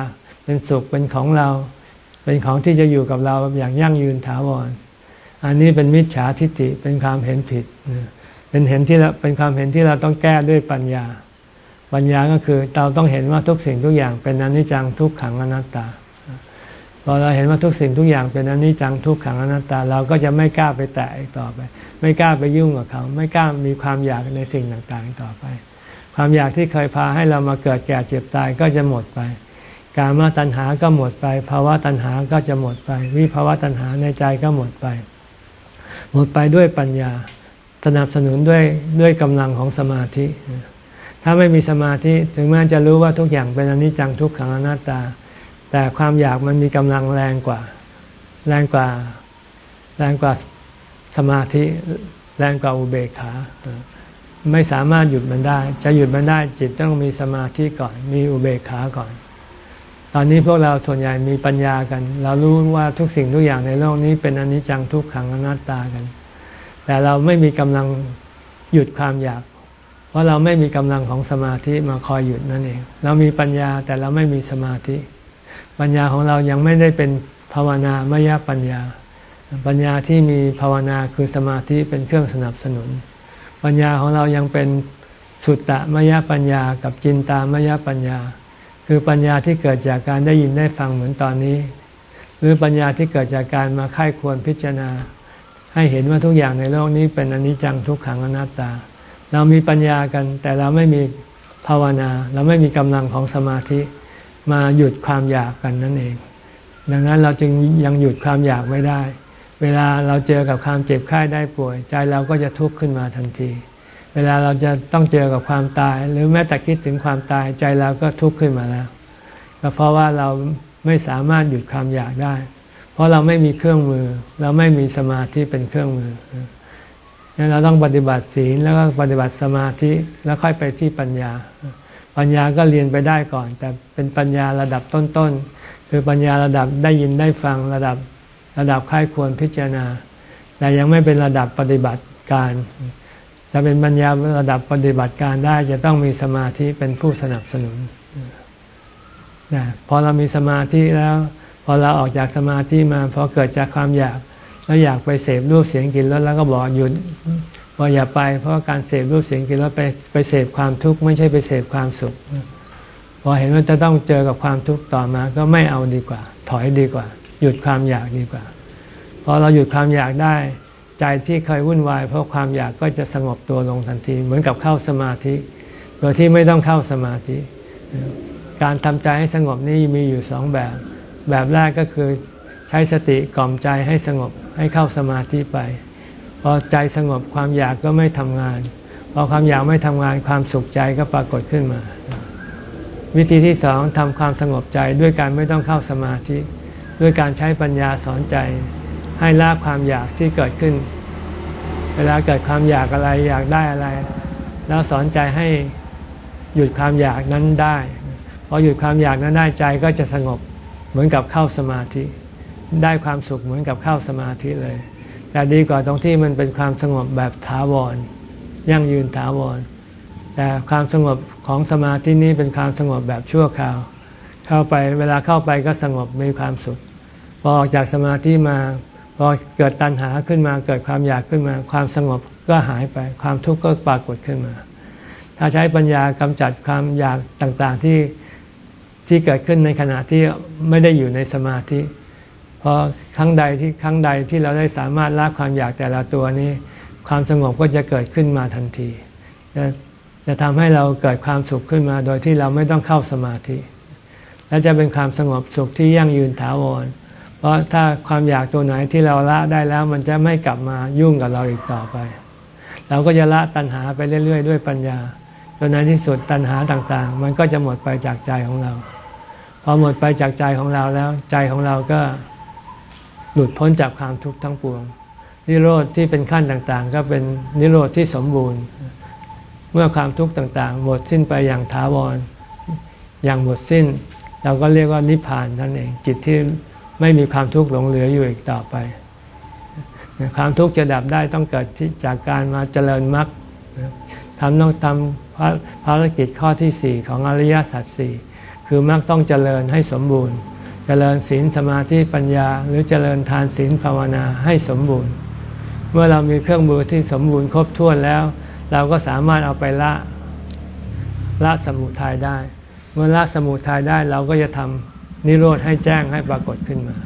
Speaker 1: เป็นสุขเป็นของเรา เป็นของที่จะอยู่กับเราอย่างยั่งยืนถาวร อันนี้เป็นมิจฉาทิฏฐิเป็นความเห็นผิด เป็นเห็นที่เราเป็นความเห็นที่เราต้องแก้ด้วยปัญญา ปัญญาก็คือเราต้องเห็นว่าทุกสิ่งทุกอย่างเป็นอนิจจังทุกขังอนัตตาพอเราเห็นว่าทุกสิ่งทุกอย่างเป็นอนิจจังทุกขังอนัตตา เราก็จะไม่กล้าไปแตะอีกต่อไป ไม่กล้าไปยุ่งกับเขา ไม่กล้ามีความอยากในสิ่งต่างๆต่อไป ความอยากที่เคยพาให้เรามาเกิดแก่เจ็บตายก็จะหมดไป การมาตัณหาก็หมดไปภาวะตัณหาก็จะหมดไป วิภาวะตัณหาในใจก็หมดไป หมดไปด้วยปัญญาสนับสนุนด้วยด้วยกำลังของสมาธิ ถ้าไม่มีสมาธิถึงแม้จะรู้ว่าทุกอย่างเป็นอนิจจังทุกขังอนัตตา แต่ความอยากมันมีกำลังแรงกว่า แรงกว่า แรงกว่า สมาธิแรงกว่าอุเบกขาไม่สามารถหยุดมันได้ จะหยุดมันได้จิตต้องมีสมาธิก่อน มีอุเบกขาก่อน ตอนนี้พวกเราส่วนใหญ่มีปัญญากัน เรารู้ว่าทุกสิ่งทุกอย่างในโลกนี้เป็นอนิจจังทุกขังอนัตตากัน แต่เราไม่มีกำลังหยุดความอยาก เพราะเราไม่มีกำลังของสมาธิมาคอยหยุดนั่นเอง เรามีปัญญาแต่เราไม่มีสมาธิ ปัญญาของเรายังไม่ได้เป็นภาวนามยปัญญา ปัญญาที่มีภาวนาคือสมาธิเป็นเครื่องสนับสนุน ปัญญาของเรายังเป็นสุตตะมยปัญญากับจินตามยปัญญา คือปัญญาที่เกิดจากการได้ยินได้ฟังเหมือนตอนนี้ หรือปัญญาที่เกิดจากการมาค่ายควรพิจารณา ให้เห็นว่าทุกอย่างในโลกนี้เป็นอนิจจังทุกขังอนัตตา เรามีปัญญากันแต่เราไม่มีภาวนา เราไม่มีกำลังของสมาธิมาหยุดความอยากกันนั่นเอง ดังนั้นเราจึงยังหยุดความอยากไม่ได้ เวลาเราเจอกับความเจ็บไข้ได้ป่วย ใจเราก็จะทุกข์ขึ้นมาทันที เวลาเราจะต้องเจอกับความตาย หรือแม้แต่คิดถึงความตายใจเราก็ทุกข์ขึ้นมาแล้วก็เพราะว่าเราไม่สามารถหยุดความอยากได้ เพราะเราไม่มีเครื่องมือ เราไม่มีสมาธิเป็นเครื่องมือนั้นเราต้องปฏิบัติศีลแล้วก็ปฏิบัติสมาธิแล้วค่อยไปที่ปัญญา ปัญญาก็เรียนไปได้ก่อน แต่เป็นปัญญาระดับต้นๆคือปัญญาระดับได้ยินได้ฟังระดับ ระดับค่ายควรพิจารณา แต่ยังไม่เป็นระดับปฏิบัติการ จะเป็นปัญญาระดับปฏิบัติการได้จะต้องมีสมาธิเป็นผู้สนับสนุนนะพอเรามีสมาธิแล้ว พอเราออกจากสมาธิมาพอเกิดจากความอยาก แล้วอยากไปเสพรูปเสียงกลิ่นรสแล้วก็บอกหยุดว่าอย่าไป เพราะการเสพรูปเสียงกินแล้วไปไปเสพความทุกข์ไม่ใช่ไปเสพความสุขพอเห็นว่าจะต้องเจอกับความทุกข์ต่อมา ก็ไม่เอาดีกว่า ถอยดีกว่า หยุดความอยากดีกว่าพอเราหยุดความอยากได้ ใจที่เคยวุ่นวาย เพราะความอยากก็จะสงบตัวลงทันที เหมือนกับเข้าสมาธิ โดยที่ไม่ต้องเข้าสมาธิ การทำใจให้สงบนี่มีอยู่สองแบบ แบบแรกก็คือใช้สติกล่อมใจให้สงบให้เข้าสมาธิไป พอใจสงบความอยากก็ไม่ทำงาน พอความอยากไม่ทำงานความสุขใจก็ปรากฏขึ้นมา วิธีที่สองทำความสงบใจด้วยการไม่ต้องเข้าสมาธิ ด้วยการใช้ปัญญาสอนใจ ให้ละความอยากที่เกิดขึ้น เวลาเกิดความอยากอะไรอยากได้อะไร แล้วสอนใจให้หยุดความอยากนั้นได้พอหยุดความอยากนั้นได้ใจก็จะสงบเหมือนกับเข้าสมาธิ ได้ความสุขเหมือนกับเข้าสมาธิเลย แต่ดีกว่าตรงที่มันเป็นความสงบแบบถาวร ยั่งยืนถาวร แต่ความสงบของสมาธินี้เป็นความสงบแบบชั่วคราว เข้าไปเวลาเข้าไปก็สงบมีความสุข พอออกจากสมาธิมาพอเกิดตัณหาขึ้นมาเกิดความอยากขึ้นมา ความสงบก็หายไป ความทุกข์ก็ปรากฏขึ้นมา ถ้าใช้ปัญญากำจัดความอยากต่างๆที่ที่เกิดขึ้นในขณะที่ไม่ได้อยู่ในสมาธิพอครั้งใดที่ครั้งใดที่เราได้สามารถละความอยากแต่ละตัวนี้ ความสงบก็จะเกิดขึ้นมาทันทีจะจะทำให้เราเกิดความสุขขึ้นมา โดยที่เราไม่ต้องเข้าสมาธิ และจะเป็นความสงบสุขที่ยั่งยืนถาวร เพราะถ้าความอยากตัวไหนที่เราละได้แล้ว มันจะไม่กลับมายุ่งกับเราอีกต่อไป เราก็จะละตัณหาไปเรื่อย ๆ ด้วยปัญญาจนในที่สุดตัณหาต่างๆ มันก็จะหมดไปจากใจของเรา พอหมดไปจากใจของเราแล้ว ใจของเราก็หลุดพ้นจากความทุกข์ทั้งปวง นิโรธที่เป็นขั้นต่างๆ ก็เป็นนิโรธที่สมบูรณ์ เมื่อความทุกข์ต่างๆ หมดสิ้นไปอย่างถาวร อย่างหมดสิ้น เราก็เรียกว่านิพพานนั่นเอง จิตที่ไม่มีความทุกข์หลงเหลืออยู่อีกต่อไป ความทุกข์จะดับได้ต้องเกิดจากการมาเจริญมรรคทำต้องทำภารกิจข้อที่สี่ของอริยสัจสี่คือมรรคต้องเจริญให้สมบูรณ์ เจริญศีลสมาธิปัญญา หรือเจริญทานศีลภาวนาให้สมบูรณ์ เมื่อเรามีเครื่องมือที่สมบูรณ์ครบถ้วนแล้ว เราก็สามารถเอาไปละละสมุทัยได้ เมื่อละสมุทัยได้เราก็จะทำนิโรธให้แจ้งให้ปรากฏขึ้นมา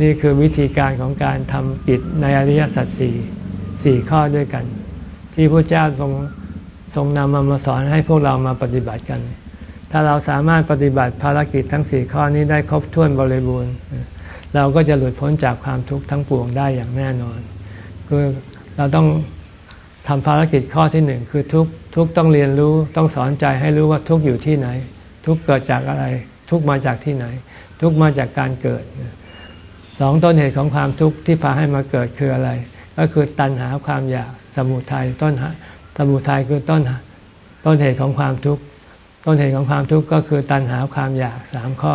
Speaker 1: นี่คือวิธีการของการทำกิจในอริยสัจสี่สี่ข้อด้วยกัน ที่พระเจ้าทรงทรงนำมามาสอนให้พวกเรามาปฏิบัติกัน ถ้าเราสามารถปฏิบัติภารกิจทั้งสี่ข้อนี้ได้ครบถ้วนบริบูรณ์ เราก็จะหลุดพ้นจากความทุกข์ทั้งปวงได้อย่างแน่นอน คือเราต้องทำภารกิจข้อที่หนึ่งคือทุก ทุกต้องเรียนรู้ต้องสอนใจให้รู้ว่าทุกอยู่ที่ไหน ทุกเกิดจากอะไร ทุกมาจากที่ไหน ทุกมาจากการเกิดสองต้นเหตุของความทุกข์ที่พาให้มาเกิดคืออะไร ก็คือตัณหาความอยากสมุทัยต้นสมุทัยคือต้นต้นเหตุของความทุกข์ต้นเหตุของความทุกข์ก็คือตัณหาความอยากสามข้อ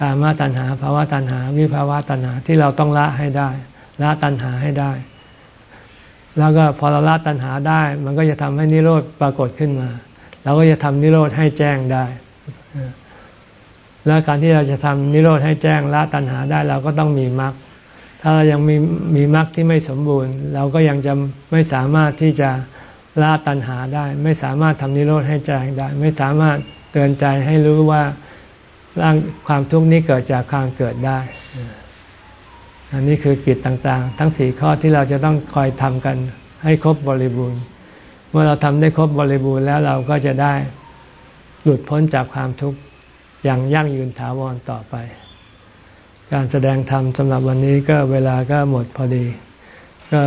Speaker 1: กามาตัณหาภาวะตัณหา วิภาวะตัณหาที่เราต้องละให้ได้ละตัณหาให้ได้ แล้วก็พอเราละตัณหาได้ มันก็จะทำให้นิโรธปรากฏขึ้นมาเราก็จะทำนิโรธให้แจ้งได้ แล้วการที่เราจะทำนิโรธให้แจ้งละตัณหาได้เราก็ต้องมีมรรคถ้าเรายังมีมีมรรคที่ไม่สมบูรณ์ เราก็ยังจะไม่สามารถที่จะละตัณหาได้ ไม่สามารถทำนิโรธให้แจ้งได้ ไม่สามารถเตือนใจให้รู้ว่าร่างความทุกข์นี้เกิดจากความเกิดได้ อันนี้คือกิจต่างๆ ทั้งสี่ข้อที่เราจะต้องคอยทำกันให้ครบบริบูรณ์ เมื่อเราทำได้ครบบริบูรณ์แล้วเราก็จะได้หลุดพ้นจากความทุกข์อย่างยั่งยืนถาวรต่อไป การแสดงธรรมสำหรับวันนี้ก็เวลาก็หมดพอดี ก็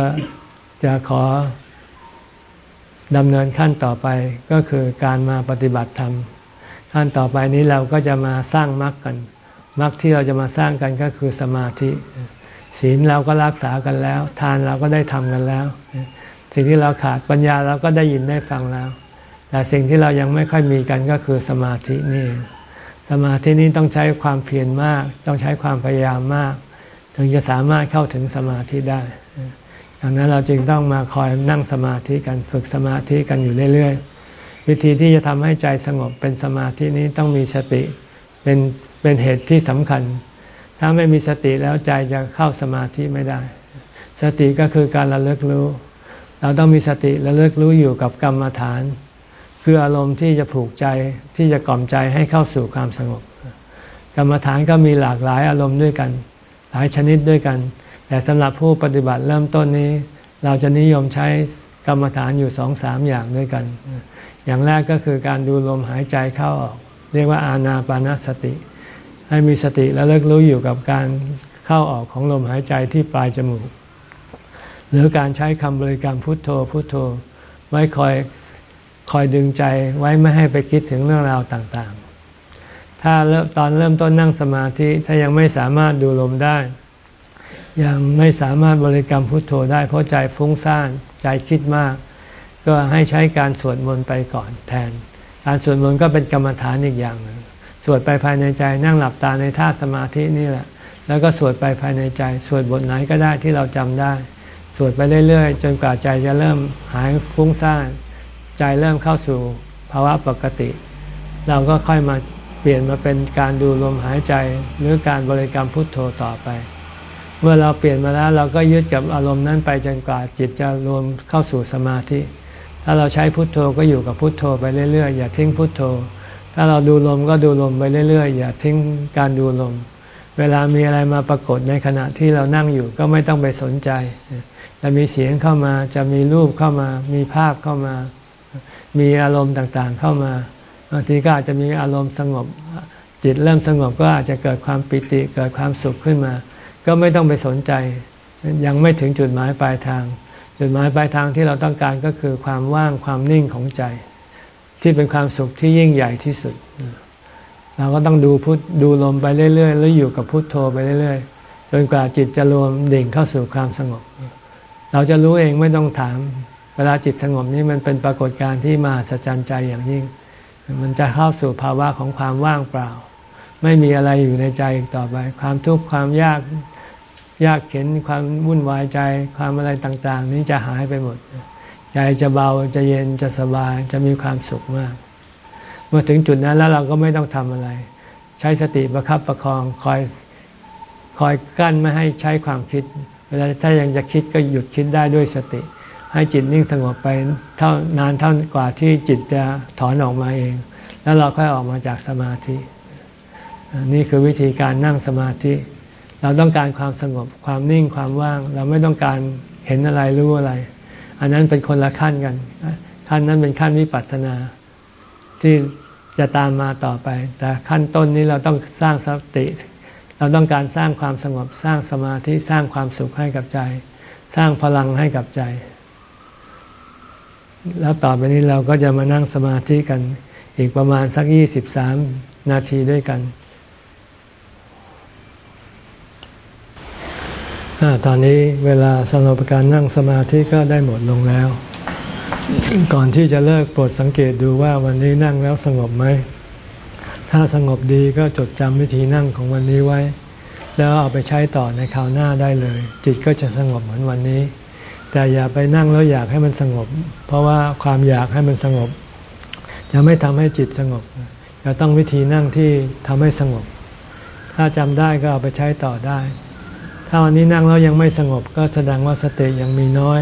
Speaker 1: จะขอดำเนินขั้นต่อไปก็คือการมาปฏิบัติธรรม ขั้นต่อไปนี้เราก็จะมาสร้างมรรคกันมรรคที่เราจะมาสร้างกันก็คือสมาธิ ศีลเราก็รักษากันแล้ว ทานเราก็ได้ทำกันแล้ว สิ่งที่เราขาดปัญญาเราก็ได้ยินได้ฟังแล้ว แต่สิ่งที่เรายังไม่ค่อยมีกันก็คือสมาธินี่ สมาธินี้ต้องใช้ความเพียรมาก ต้องใช้ความพยายามมาก ถึงจะสามารถเข้าถึงสมาธิได้ดังนั้นเราจึงต้องมาคอยนั่งสมาธิกันฝึกสมาธิกันอยู่เรื่อยๆ วิธีที่จะทำให้ใจสงบเป็นสมาธินี้ต้องมีสติเป็นเป็นเหตุที่สำคัญ ถ้าไม่มีสติแล้วใจจะเข้าสมาธิไม่ได้ สติก็คือการระลึกรู้ เราต้องมีสติระลึกรู้อยู่กับกรรมฐาน คืออารมณ์ที่จะผูกใจที่จะกล่อมใจให้เข้าสู่ความสงบ กรรมฐานก็มีหลากหลายอารมณ์ด้วยกัน หลายชนิดด้วยกัน แต่สำหรับผู้ปฏิบัติเริ่มต้นนี้ เราจะนิยมใช้กรรมฐานอยู่สองสามอย่างด้วยกัน อย่างแรกก็คือการดูลมหายใจเข้าออก เรียกว่าอานาปานสติ ให้มีสติและเลิกรู้อยู่กับการเข้าออกของลมหายใจที่ปลายจมูก หรือการใช้คำบริกรรมพุทโธพุทโธ ไว้คอยคอยดึงใจไว้ไม่ให้ไปคิดถึงเรื่องราวต่างๆ ถ้าตอนเริ่มต้นนั่งสมาธิถ้ายังไม่สามารถดูลมได้ ยังไม่สามารถบริกรรมพุทโธได้เพราะใจฟุ้งซ่านใจคิดมาก ก็ให้ใช้การสวดมนต์ไปก่อนแทน การสวดมนต์ก็เป็นกรรมฐานอีกอย่างหนึ่ง สวดไปภายในใจนั่งหลับตาในท่าสมาธินี่แหละ แล้วก็สวดไปภายในใจ สวดบทไหนก็ได้ที่เราจำได้ สวดไปเรื่อยๆ จนกว่าใจจะเริ่มหายฟุ้งซ่านใจเริ่มเข้าสู่ภาวะปกติ เราก็ค่อยมาเปลี่ยนมาเป็นการดูลมหายใจหรือการบริกรรมพุทโธต่อไป เมื่อเราเปลี่ยนมาแล้วเราก็ยึดกับอารมณ์นั้นไปจนกว่าจิตจะรวมเข้าสู่สมาธิ ถ้าเราใช้พุทโธก็อยู่กับพุทโธไปเรื่อยๆ อย่าทิ้งพุทโธ ถ้าเราดูลมก็ดูลมไปเรื่อยๆ อย่าทิ้งการดูลม เวลามีอะไรมาปรากฏในขณะที่เรานั่งอยู่ก็ไม่ต้องไปสนใจ จะมีเสียงเข้ามาจะมีรูปเข้ามา มีภาพเข้ามา มีอารมณ์ต่างๆเข้ามาบางทีก็อาจจะมีอารมณ์สงบ จิตเริ่มสงบก็อาจจะเกิดความปิติเกิดความสุขขึ้นมา ก็ไม่ต้องไปสนใจ ยังไม่ถึงจุดหมายปลายทาง จุดหมายปลายทางที่เราต้องการก็คือความว่างความนิ่งของใจ ที่เป็นความสุขที่ยิ่งใหญ่ที่สุด เราก็ต้องดูพุทดูลมไปเรื่อย ๆ แล้วอยู่กับพุทโธไปเรื่อยๆจนกว่าจิตจะรวมดิ่งเข้าสู่ความสงบ เราจะรู้เองไม่ต้องถาม เวลาจิตสงบนี้มันเป็นปรากฏการณ์ที่มาสัจจันใจอย่างยิ่ง มันจะเข้าสู่ภาวะของความว่างเปล่า ไม่มีอะไรอยู่ในใจอีกต่อไป ความทุกข์ความยากยากเข็นความวุ่นวายใจความอะไรต่าง ๆ นี้จะหายไปหมด ใจจะเบาจะเย็นจะสบายจะมีความสุขมาก เมื่อถึงจุดนั้นแล้วเราก็ไม่ต้องทำอะไร ใช้สติประครับประคองคอยคอยกั้นไม่ให้ใช้ความคิด เวลาถ้ายังจะคิดก็หยุดคิดได้ด้วยสติ ให้จิตนิ่งสงบไปเท่านานเท่ากว่าที่จิตจะถอนออกมาเอง แล้วเราค่อยออกมาจากสมาธิ นี่คือวิธีการนั่งสมาธิ เราต้องการความสงบความนิ่งความว่าง เราไม่ต้องการเห็นอะไรรู้อะไร อันนั้นเป็นคนละขั้นกัน ขั้นนั้นเป็นขั้นวิปัสสนา ที่จะตามมาต่อไป แต่ขั้นต้นนี้เราต้องสร้างสติ เราต้องการสร้างความสงบสร้างสมาธิสร้างความสุขให้กับใจ สร้างพลังให้กับใจ แล้วต่อไปนี้เราก็จะมานั่งสมาธิกัน อีกประมาณสักยี่สิบสามนาทีด้วยกัน ตอนนี้เวลาสำหรับการนั่งสมาธิก็ได้หมดลงแล้ว ก่อนที่จะเลิกโปรดสังเกตดูว่าวันนี้นั่งแล้วสงบไหม ถ้าสงบดีก็จดจำวิธีนั่งของวันนี้ไว้ แล้วเอาไปใช้ต่อในคราวหน้าได้เลย จิตก็จะสงบเหมือนวันนี้ แต่อย่าไปนั่งแล้วอยากให้มันสงบ เพราะว่าความอยากให้มันสงบ จะไม่ทำให้จิตสงบจะต้องวิธีนั่งที่ทำให้สงบ ถ้าจำได้ก็เอาไปใช้ต่อได้ ถ้าวันนี้นั่งแล้วยังไม่สงบก็แสดงว่าสติยังมีน้อย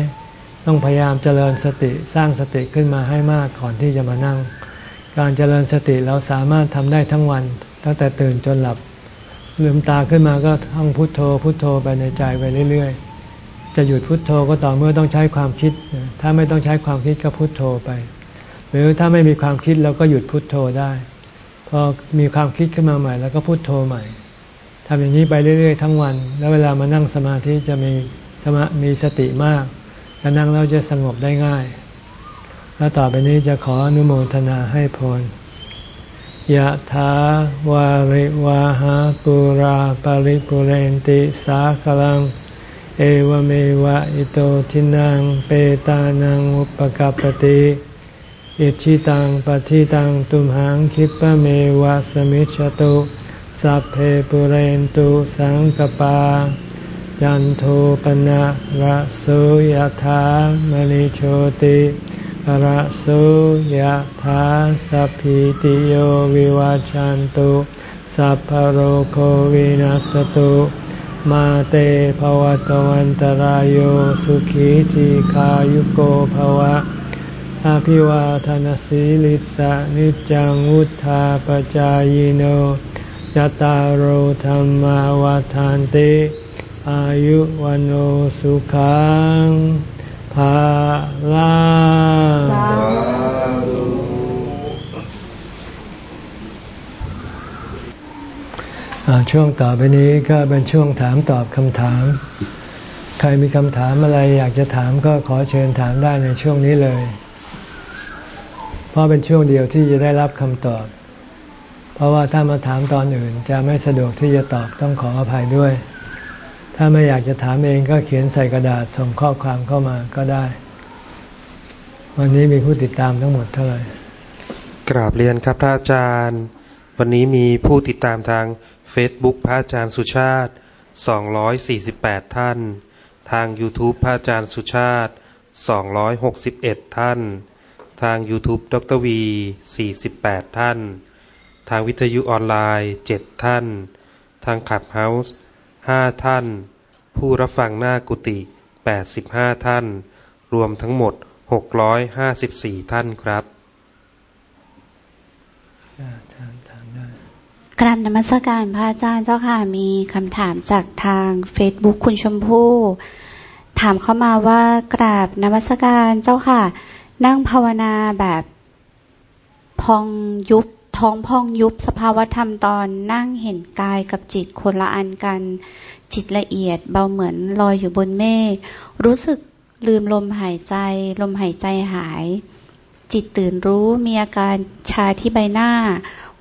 Speaker 1: ต้องพยายามเจริญสติสร้างสติขึ้นมาให้มากก่อนที่จะมานั่ง การเจริญสติเราสามารถทำได้ทั้งวัน ตั้งแต่ตื่นจนหลับ ลืมตาขึ้นมาก็ท่องพุทโธพุทโธไปในใจไปเรื่อย ๆ จะหยุดพุทโธก็ต่อเมื่อต้องใช้ความคิด ถ้าไม่ต้องใช้ความคิดก็พุทโธไป หรือถ้าไม่มีความคิดเราก็หยุดพุทโธได้พอมีความคิดขึ้นมาใหม่ แล้วก็พุทโธใหม่ ทำอย่างนี้ไปเรื่อย ๆ ทั้งวัน แล้วเวลามานั่งสมาธิจะมีสมามีสติมากจะนั่งแล้วจะสงบได้ง่าย แล้วต่อไปนี้จะขออนุโมทนาให้พรยะถาวาริวาหาปุราปาริปุเรนติสาคลัง เอวเมวะอิโตทินังเปตานังอุปกปติอิชิตังปฏิตังตุมหังคิปะเมวะสมิจฉตุ สัพเพปุเรนตุสังกปาจันโทปนะระโสยธามณิโชติระโสยธาสัพพิติโยวิวาจันตุสัพพโรโควินัสตุมาเตภวตวันตารโยสุขีทีขายุโกภวะอาภิวาทานสีลิสะนิจังวุธาปจายโน ตารโหธรรมวาทานติอายุวันโอสุขังภาลาช่วงต่อไปนี้ก็เป็นช่วงถามตอบคำถาม ใครมีคำถามอะไรอยากจะถามก็ขอเชิญถามได้ในช่วงนี้เลย เพราะเป็นช่วงเดียวที่จะได้รับคำตอบ เพราะว่าถ้ามาถามตอนอื่นจะไม่สะดวกที่จะตอบต้องขออภัยด้วย ถ้าไม่อยากจะถามเองก็เขียนใส่กระดาษส่งข้อความเข้ามาก็ได้ วันนี้มีผู้ติดตามทั้งหมดเท่าไหร่
Speaker 2: กราบเรียนครับพระอาจารย์ วันนี้มีผู้ติดตามทาง Facebook พระอาจารย์สุชาติ 248 ท่าน ทาง YouTube พระอาจารย์สุชาติ 261 ท่าน ทาง YouTube ดรวี 48 ท่าน ทางวิทยุออนไลน์เจ็ดท่าน ทาง Clubhouse ห้าท่าน ผู้รับฟังหน้ากุฏิแปดสิบห้าท่าน รวมทั้งหมดหกร้อยห้าสิบสี่ท่านครับ
Speaker 3: กราบนมัสการพระอาจารย์เจ้าค่ะ มีคำถามจากทางเฟซบุ๊กคุณชมพู่ถามเข้ามาว่ากราบนมัสการเจ้าค่ะ นั่งภาวนาแบบพองยุบ ท้องพองยุบสภาวธรรมตอนนั่งเห็นกายกับจิตคนละอันกัน จิตละเอียดเบาเหมือนลอยอยู่บนเมฆรู้สึกลืมลมหายใจ ลมหายใจหาย จิตตื่นรู้มีอาการชาที่ใบหน้า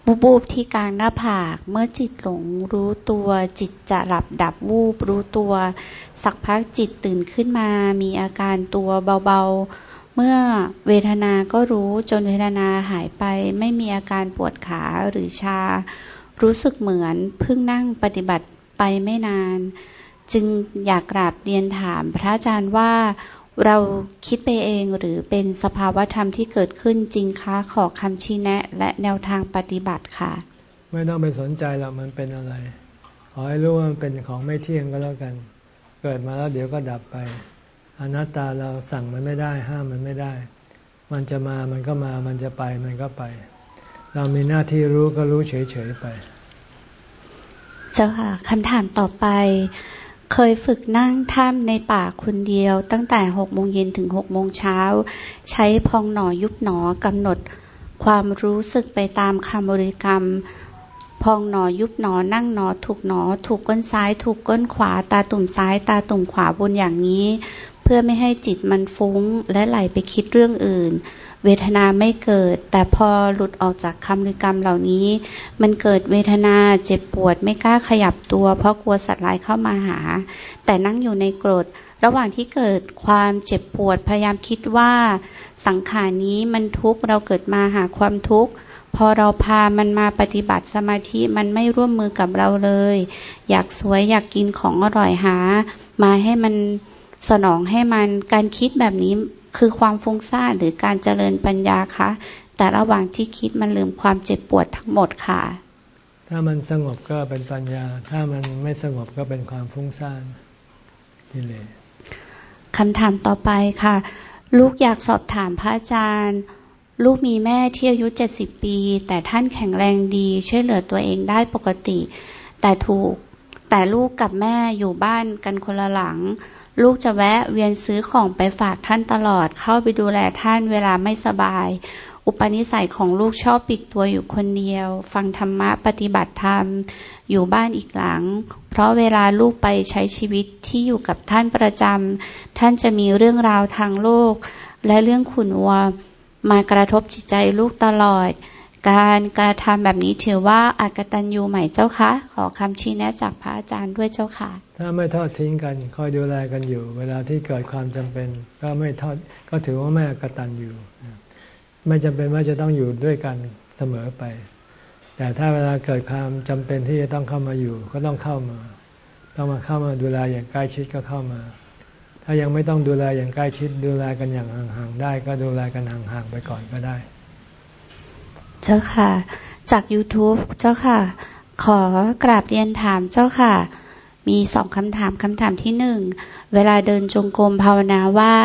Speaker 3: บูบูบที่กลางหน้าผาก เมื่อจิตหลงรู้ตัว จิตจะหลับดับวูบรู้ตัว สักพักจิตตื่นขึ้นมา มีอาการตัวเบาๆ เมื่อเวทนาก็รู้จนเวทนาหายไปไม่มีอาการปวดขาหรือชา รู้สึกเหมือนเพิ่งนั่งปฏิบัติไปไม่นาน จึงอยากกราบเรียนถามพระอาจารย์ว่าเราคิดไปเองหรือเป็นสภาวะธรรมที่เกิดขึ้นจริงคะขอคำชี้แนะ และแนวทางปฏิบัติค่ะ
Speaker 1: ไม่ต้องไปสนใจหรอกมันเป็นอะไร ขอให้รู้ว่ามันเป็นของไม่เที่ยงก็แล้วกัน เกิดมาแล้วเดี๋ยวก็ดับไป อนัตตาเราสั่งมันไม่ได้ ห้ามมันไม่ได้ มันจะมามันก็มามันจะไปมันก็ไป เรามีหน้าที่รู้ก็รู้เฉยๆไป
Speaker 3: เจ้าค่ะคำถามต่อไป เคยฝึกนั่งถ้ำในป่าคนเดียว ตั้งแต่หกโมงเย็นถึงหกโมงเช้า ใช้พองหนอยุบหนอกำหนดความรู้สึกไปตามคำบริกรรมพองหนอยุบหนอนั่งหนอถูกหนอ ถูกก้นซ้าย ถูกก้นขวา ตาตุ่มซ้าย ตาตุ่มขวาบนอย่างนี้ พื่อไม่ให้จิตมันฟุ้งและไหลไปคิดเรื่องอื่น เวทนาไม่เกิด แต่พอหลุดออกจากคำหริกรรมเหล่านี้ มันเกิดเวทนาเจ็บปวดไม่กล้าขยับตัว เพราะกลัวสัตว์ร้ายเข้ามาหา แต่นั่งอยู่ในกรดระหว่างที่เกิดความเจ็บปวดพยายามคิดว่าสังขารนี้มันทุกข์เราเกิดมาหาความทุกข์พอเราพามันมาปฏิบัติสมาธิมันไม่ร่วมมือกับเราเลย อยากสวยอยากกินของอร่อยหา มาให้มัน สนองให้มันการคิดแบบนี้คือความฟุ้งซ่านหรือการเจริญปัญญาคะ แต่ระหว่างที่คิดมันลืมความเจ็บปวดทั้งหมดค่ะ
Speaker 1: ถ้ามันสงบก็เป็นปัญญา ถ้ามันไม่สงบก็เป็นความฟุ้งซ่านนี่เลย
Speaker 3: คำถามต่อไปค่ะ ลูกอยากสอบถามพระอาจารย์ ลูกมีแม่ที่อายุเจ็ดสิบปี แต่ท่านแข็งแรงดี ช่วยเหลือตัวเองได้ปกติ แต่ถูกแต่ลูกกับแม่อยู่บ้านกันคนละหลัง ลูกจะแวะเวียนซื้อของไปฝากท่านตลอด เข้าไปดูแลท่านเวลาไม่สบาย อุปนิสัยของลูกชอบปิดตัวอยู่คนเดียว ฟังธรรมะปฏิบัติธรรม อยู่บ้านอีกหลัง เพราะเวลาลูกไปใช้ชีวิตที่อยู่กับท่านประจำท่านจะมีเรื่องราวทางโลก และเรื่องขุนวัวมากระทบจิตใจลูกตลอด การกระทำแบบนี้ถือว่าอากตันยูใหม่เจ้าคะ ขอคำชี้แนะจากพระอาจารย์ด้วยเจ้าค่ะ
Speaker 1: ถ้าไม่ทอดทิ้งกัน คอยดูแลกันอยู่ เวลาที่เกิดความจำเป็น ก็ไม่ทอดก็ถือว่าไม่อากตันอยู่ไม่จำเป็นว่าจะต้องอยู่ด้วยกันเสมอไป แต่ถ้าเวลาเกิดความจำเป็นที่จะต้องเข้ามาอยู่ ก็ต้องเข้ามา ต้องมาเข้ามาดูแลอย่างใกล้ชิดก็เข้ามา ถ้ายังไม่ต้องดูแลอย่างใกล้ชิด ดูแลกันอย่างห่างๆได้ ก็ดูแลกันห่างๆไปก่อนก็ได้
Speaker 3: เจ้าค่ะ จาก YouTube เจ้าค่ะ ขอกราบเรียนถามเจ้าค่ะ มีสองคำถามคำถามที่หนึ่ง เวลาเดินจงกรมภาวนาว่า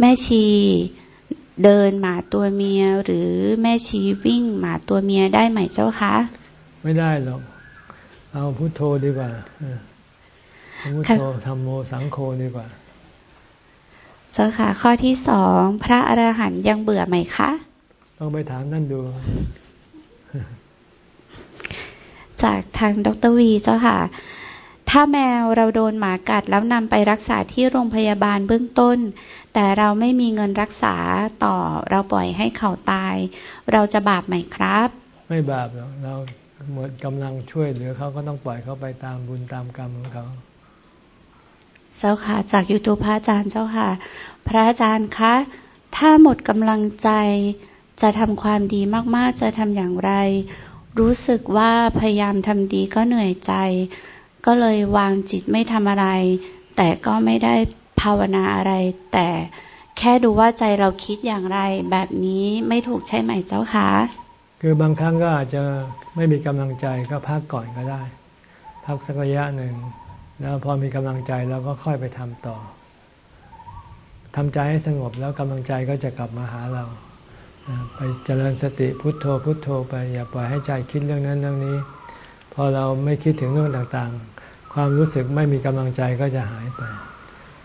Speaker 3: แม่ชีเดินหมาตัวเมีย หรือแม่ชีวิ่งหมาตัวเมียได้ไหมเจ้าคะ
Speaker 1: ไม่ได้หรอก เอาพุโทโธดีกว่าพุทโธทำโมสังโฆดีกว่า
Speaker 3: เจ้าค่ะ ข้อที่สองพระอรหันต์ยังเบื่อไหมคะ
Speaker 1: ต้องไปถามนั่นดู
Speaker 3: จากทางดรวีเจ้าค่ะ ถ้าแมวเราโดนหมากัดแล้วนำไปรักษาที่โรงพยาบาลเบื้องต้น แต่เราไม่มีเงินรักษาต่อเราปล่อยให้เขาตาย เราจะบาปไหมครับ
Speaker 1: ไม่บาปหรอกเราหมดกำลังช่วยเหลือเขาก็ต้องปล่อยเขาไปตามบุญตามกรรมของเขา
Speaker 3: เจ้าค่ะ จากยูทูปพระอาจารย์เจ้าค่ะ พระอาจารย์คะ ถ้าหมดกำลังใจจะทำความดีมากๆ จะทำอย่างไร รู้สึกว่าพยายามทำดีก็เหนื่อยใจ ก็เลยวางจิตไม่ทำอะไร แต่ก็ไม่ได้ภาวนาอะไร แต่แค่ดูว่าใจเราคิดอย่างไร แบบนี้ไม่ถูกใช่ไหมเจ้าคะ
Speaker 1: คือบางครั้งก็อาจจะไม่มีกำลังใจก็พักก่อนก็ได้ พักสักระยะหนึ่ง แล้วพอมีกำลังใจแล้วก็ค่อยไปทำต่อทำใจให้สงบแล้วกำลังใจก็จะกลับมาหาเรา ไปเจริญสติพุทโธพุทโธไปอย่าปล่อยให้ใจคิดเรื่องนั้นเรื่องนี้ พอเราไม่คิดถึงเรื่องต่างๆ ความรู้สึกไม่มีกำลังใจก็จะหายไป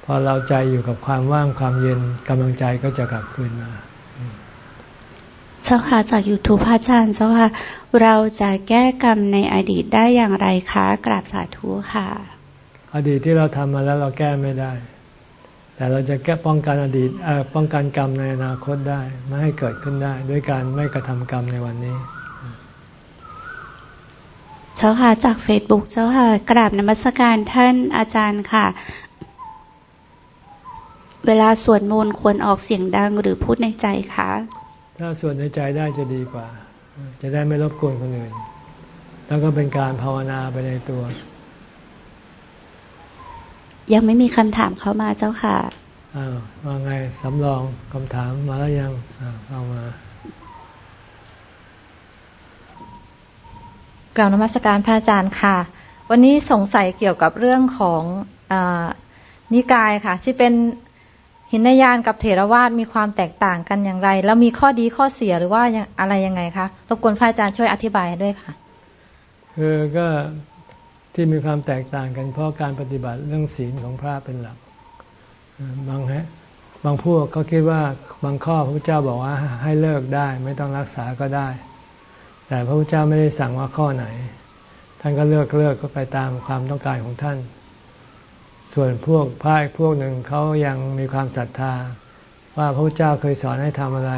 Speaker 1: พอเราใจอยู่กับความว่างความเย็นกำลังใจก็จะกลับคืนมา
Speaker 3: เจ้าค่ะจากยูทูปพระอาจารย์เจ้าค่ะ เราจะแก้กรรมในอดีตได้อย่างไรคะกราบสาธุค่ะ
Speaker 1: อดีตที่เราทำมาแล้วเราแก้ไม่ได้ แต่เราจะแก้ป้องกันอดีตป้องกันกรรมในอนาคตได้ ไม่ให้เกิดขึ้นได้ ด้วยการไม่กระทำกรรมในวันนี้
Speaker 3: เจ้าค่ะจากเฟซบุ๊กเจ้าค่ะกราบนมัสการท่านอาจารย์ค่ะ เวลาสวดมนต์ควรออกเสียงดังหรือพูดในใจคะ
Speaker 1: ถ้าสวดในใจได้จะดีกว่า จะได้ไม่รบกวนคนอื่น แล้วก็เป็นการภาวนาไปในตัว
Speaker 3: ยังไม่มีคำถามเข้ามาเจ้าค่ะ
Speaker 1: อ้าวว่าไงสำรองคำถามมาแล้วยังเอามา
Speaker 4: กล่าวนมัสการพระอาจารย์ค่ะ วันนี้สงสัยเกี่ยวกับเรื่องของอนิกายค่ะ ที่เป็นหินยานกับเถรวาทมีความแตกต่างกันอย่างไร แล้วมีข้อดีข้อเสียหรือว่าอะไรยังไงคะรบกวนพระอาจารย์ช่วยอธิบายด้วยค่ะ
Speaker 1: คือก็ที่มีความแตกต่างกัน เพราะการปฏิบัติเรื่องศีลของพระเป็นหลักบางฮะบางพวกก็คิดว่าบางข้อพระเจ้าบอกว่าให้เลิกได้ ไม่ต้องรักษาก็ได้ แต่พระพุทธเจ้าไม่ได้สั่งว่าข้อไหน ท่านก็เลือกเลือกก็ไปตามความต้องการของท่าน ส่วนพวกพระพวกหนึ่งเขายังมีความศรัทธา ว่าพระพุทธเจ้าเคยสอนให้ทำอะไร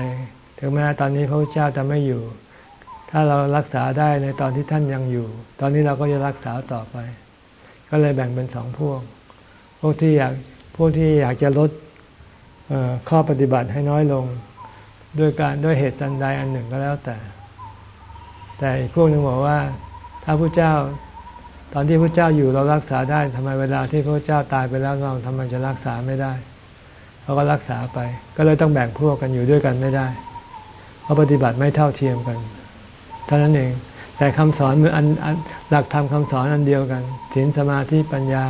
Speaker 1: ถึงแม้ตอนนี้พระพุทธเจ้าจะไม่อยู่ ถ้าเรารักษาได้ในตอนที่ท่านยังอยู่ ตอนนี้เราก็จะรักษาต่อไป ก็เลยแบ่งเป็นสองพวก พวกที่อยากพวกที่อยากจะลดข้อปฏิบัติให้น้อยลง ด้วยการด้วยเหตุสันใดอันหนึ่งก็แล้วแต่ แต่อีกพวกหนึ่งบอกว่า ถ้าพระเจ้า ตอนที่พระเจ้าอยู่เรารักษาได้ทำไมเวลาที่พระเจ้าตายไปแล้วเราทำไมจะรักษาไม่ได้เขาก็รักษาไป ก็เลยต้องแบ่งพวกกันอยู่ด้วยกันไม่ได้เพราะปฏิบัติไม่เท่าเทียมกันเท่านั้นเองแต่คำสอนมืออันหลักธรรมคาสอนอันเดียวกันศีลสมาธิปัญญา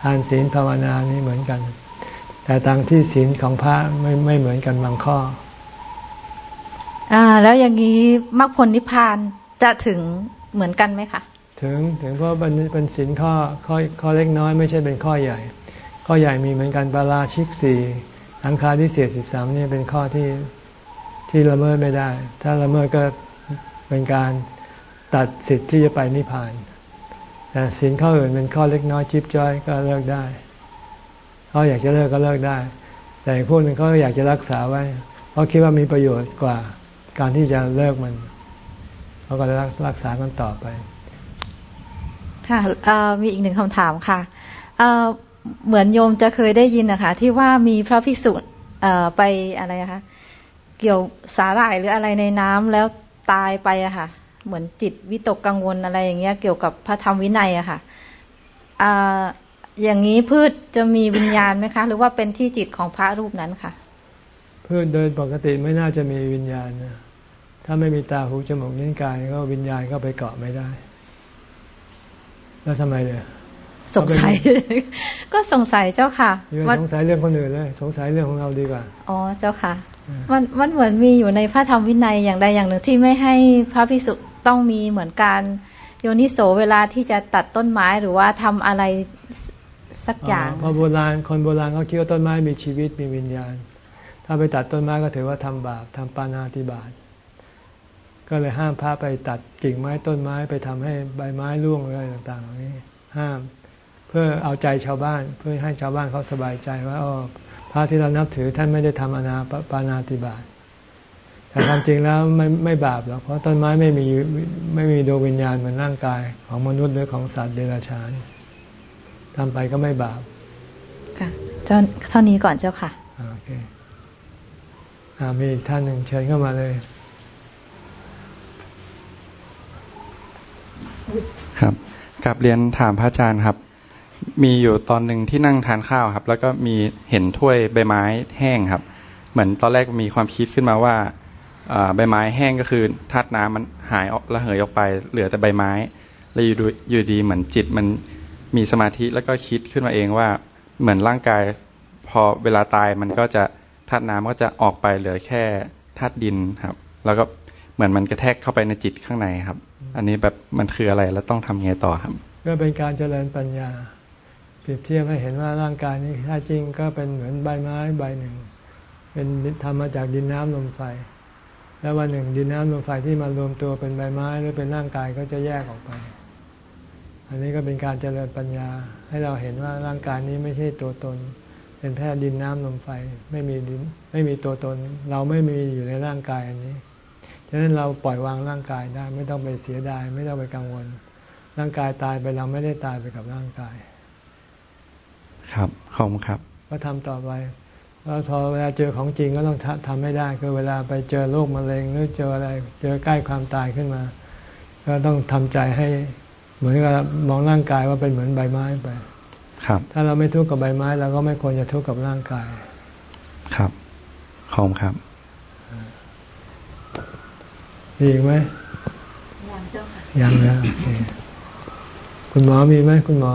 Speaker 1: ทานศีลภาวนานี่เหมือนกัน แต่ต่างที่ศีลของพระไม่ไม่เหมือนกันบางข้อ
Speaker 4: อ่า แล้วอย่างนี้มรรคผลนิพพานจะถึงเหมือนกันไหมคะ
Speaker 1: ถึงถึงเพราะเป็นเป็นสินข้อข้อข้อเล็กน้อยไม่ใช่เป็นข้อใหญ่ ข้อใหญ่มีเหมือนกันปาราชิกสี่อังคาที่เสียสิบสามนี่เป็นข้อที่ที่ละเมิดไม่ได้ ถ้าละเมิดก็เป็นการตัดสิทธิ์ที่จะไปนิพพานแต่สินข้ออื่นเป็นข้อเล็กน้อยจิบจ้อยก็เลิกได้เขาอยากจะเลิกก็เลิกได้ แต่พวกนึงเขาอยากจะรักษาไว้เพราะคิดว่ามีประโยชน์กว่า การที่จะเลิกมันเขาก็จะรักษากันต่อไป
Speaker 4: ค่ะมีอีกหนึ่งคำถามค่ะเหมือนโยมจะเคยได้ยินนะคะที่ว่ามีพระภิกษุไปอะไรคะเกี่ยวสาหร่ายหรืออะไรในน้ำแล้วตายไปอะค่ะ เหมือนจิตวิตกกังวลอะไรอย่างเงี้ย เกี่ยวกับพระธรรมวินัยอะค่ะอย่างนี้พืชจะมีวิญญาณไหมคะ หรือว่าเป็นที่จิตของพระรูปนั้นค่ะ
Speaker 1: พืชโดยปกติไม่น่าจะมีวิญญาณนะ ถ้าไม่มีตาหูจมูกนิ้วกายก็วิญญาณก็ไปเกาะไม่ได้ แล้วทำไมเนี่ย
Speaker 4: สงสัย ก็สงสัยเจ้าค่ะ
Speaker 1: สงสัยเรื่องคนอื่นเลย สงสัยเรื่องของเราดีกว่า
Speaker 4: อ๋อเจ้าค่ะ มันมันเหมือนมีอยู่ในพระธรรมวินัยอย่างใดอย่างหนึ่งที่ไม่ให้พระภิกษุต้องมีเหมือนการโยนิโสเวลาที่จะตัดต้นไม้หรือว่าทำอะไรสักอย่าง
Speaker 1: พอโบราณคนโบราณเขาคิดว่าต้นไม้มีชีวิตมีวิญญาณ ถ้าไปตัดต้นไม้ก็ถือว่าทำบาปทำปานาติบาต ก็เลยห้ามพระไปตัดกิ่งไม้ต้นไม้ไปทำให้ใบไม้ร่วงอะไรต่างๆเหล่านี้ ห้าม เพื่อเอาใจชาวบ้าน เพื่อให้ชาวบ้านเขาสบายใจว่าอ๋อพระที่เรานับถือท่านไม่ได้ทำอนาปานาติบาตแต่ความจริงแล้วไม่ไม่บาปหรอกเพราะต้นไม้ไม่มีไม่มีดวงวิญญาณเหมือนร่างกาย ของมนุษย์หรือของสัตว์เดรัจฉานทำไปก็ไม่บาป
Speaker 4: ค่ะเจ้าเท่านี้ก่อนเจ้าค่ะ
Speaker 1: โอเคมีอีกท่านหนึ่งเชิญเข้ามาเลย
Speaker 5: ครับกับเรียนถามพระอาจารย์ครับ มีอยู่ตอนหนึ่งที่นั่งทานข้าวครับ แล้วก็มีเห็นถ้วยใบไม้แห้งครับ เหมือนตอนแรกมีความคิดขึ้นมาว่าใบไม้แห้งก็คือธาตุน้ำมันหายออกระเหยออกไป เหลือแต่ใบไม้ แล้วอยู่อยู่ดีเหมือนจิตมันมีสมาธิแล้วก็คิดขึ้นมาเองว่าเหมือนร่างกายพอเวลาตายมันก็จะธาตุน้ำก็จะออกไปเหลือแค่ธาตุดินครับ แล้วก็เหมือนมันกระแทกเข้าไปในจิตข้างในครับ อันนี้แบบมันคืออะไรแล้วต้องทำไงต่อครับ
Speaker 1: ก็เป็นการเจริญปัญญา เปรียบเทียบให้เห็นว่าร่างกายนี้ถ้าจริงก็เป็นเหมือนใบไม้ใบหนึ่ง เป็นทำมาจากดินน้ำลมไฟ แล้ววันหนึ่งดินน้ำลมไฟที่มารวมตัวเป็นใบไม้หรือเป็นร่างกายก็จะแยกออกไป อันนี้ก็เป็นการเจริญปัญญา ให้เราเห็นว่าร่างกายนี้ไม่ใช่ตัวตน เป็นแค่ดินน้ำลมไฟ ไม่มีดินไม่มีตัวตน เราไม่มีอยู่ในร่างกายอันนี้ ฉะนั้นเราปล่อยวางร่างกายได้ ไม่ต้องไปเสียดาย ไม่ต้องไปกังวล ร่างกายตายไปเราไม่ได้ตายไปกับร่างกาย
Speaker 5: ครับขอบคุณครับ
Speaker 1: ก็ทำต่อไปแล้วพอเวลาเจอของจริงก็ต้องทำให้ได้คือเวลาไปเจอโรคมะเร็งหรือเจออะไรเจอใกล้ความตายขึ้นมา ก็ต้องทำใจให้เหมือนกับมองร่างกายว่าเป็นเหมือนใบไม้ไป
Speaker 5: ครับ
Speaker 1: ถ้าเราไม่ทุกข์กับใบไม้เราก็ไม่ควรจะทุกข์กับร่างกาย
Speaker 5: ครับขอบคุณครับ
Speaker 1: มีอีกไหม
Speaker 4: ยังเจ้าค่ะ
Speaker 1: ยังนะโอเคคุณหมอมีไหมคุณหมอ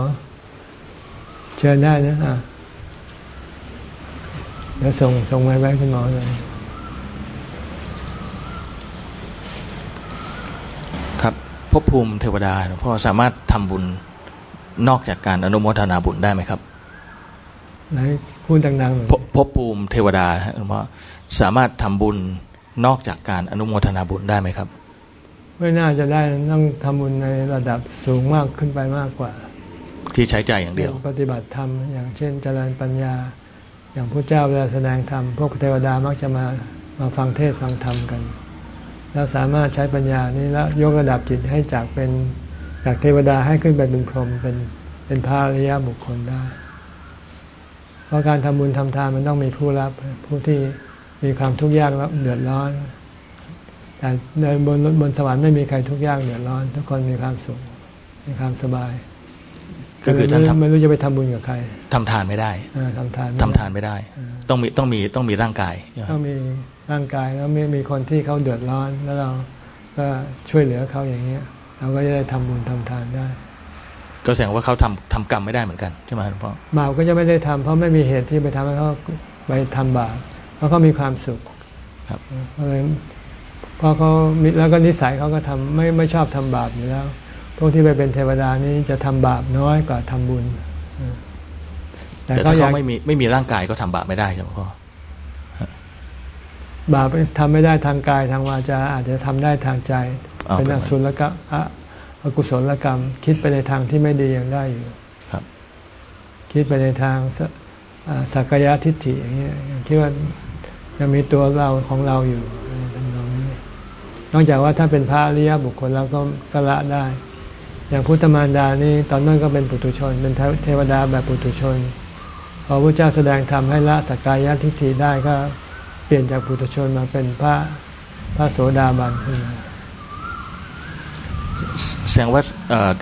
Speaker 1: เชิญได้นะอะเดี๋ยวส่งส่งไว้ไว้คุณหมอเลย
Speaker 6: ครับภพภูมิเทวดาหลวงพ่อสามารถทำบุญนอกจากการอนุโมทนาบุญได้ไหมครับ
Speaker 1: ไหนพูดดังๆหน่อย
Speaker 6: ภพภพภูมิเทวดาฮะหลวงพ่อสามารถทำบุญ นอกจากการอนุโมทนาบุญได้ไหมครับ
Speaker 1: ไม่น่าจะได้ต้องทำบุญในระดับสูงมากขึ้นไปมากกว่า
Speaker 6: ที่ใช้ใจายอย่างเดียว
Speaker 1: ปฏิบัติธรรมอย่างเช่นเจริญปัญญา อย่างพระเจ้าเวลาแสดงธรรมพวกเทวดามักจะมามาฟังเทศน์ฟังธรรมกันแล้วสามารถใช้ปัญญานี้แล้วยกระดับจิตให้จากเป็นจากเทวดาให้ขึ้นไปเป็นพรหมเป็นเป็นพระอริยบุคคลได้ เพราะการทำบุญทำทานมันต้องมีผู้รับผู้ที่ มีความทุกข์ยากและเดือดร้อน แต่ในบนบนสวรรค์ไม่มีใครทุกข์ยากเดือดร้อน ทุกคนมีความสุขมีความสบาย
Speaker 6: ก็คือท่านทำ
Speaker 1: ไม่รู้จะไปทำบุญกับใคร
Speaker 6: ทำทานไม่ได้
Speaker 1: เออทำทาน
Speaker 6: ทำทานไม่ได้ ต้องมีต้องมีต้องมีร่างกาย
Speaker 1: ต้องมีร่างกายแล้วมีมีคนที่เขาเดือดร้อนแล้วเราก็ช่วยเหลือเขาอย่างเงี้ย เราก็จะได้ทำบุญทำทานได้
Speaker 6: ก็แสดงว่าเขาทำทำกรรมไม่ได้เหมือนกันใช่ไหมหลวงพ่อบา
Speaker 1: ปก็จะไม่ได้ทำเพราะไม่มีเหตุที่ไปทำให้เขาไปทำบาป เพราะเขามีความสุข
Speaker 6: ครับ
Speaker 1: เพราะเลยเพราะเขามีแล้วก็นิสัยเขาก็ทำไม่ไม่ชอบทำบาปอยู่แล้ว พวกที่ไปเป็นเทวดานี้จะทำบาปน้อยกว่าทำบุญ
Speaker 6: แต่
Speaker 1: ก็
Speaker 6: ถ้า
Speaker 1: อยา
Speaker 6: เขา
Speaker 1: ก
Speaker 6: ไม่มีไม่มีร่างกายก็ทำบาปไม่ได้ใช่ไหมหลวงพ่อบา
Speaker 1: ปทำไม่ได้ทางกายทางวาจาอาจจะทำได้ทางใจ
Speaker 6: อา
Speaker 1: เป็นอ
Speaker 6: ไสุ
Speaker 1: รกรรมอะอกุศลกรรม คิดไปในทางที่ไม่ดียังได้อยู่
Speaker 6: ครับ
Speaker 1: คิดไปในทาง สักกายทิฏฐิอย่างเงี้ยคิดว่ายังมีตัวเราของเราอยู่นองนี้นอกจากว่าถ้าเป็นพระอริยบุคคลแล้วก็กละได้ อย่างพุทธมารดานี่ตอนนั้นก็เป็นปุถุชน เป็นเทวดาแบบปุถุชน พอพระเจ้าแสดงธรรมให้ละสักกายทิฏฐิได้ก็เปลี่ยนจากปุถุชนมาเป็นพระพระโสดาบันขึ้นมา
Speaker 6: แสดงว่า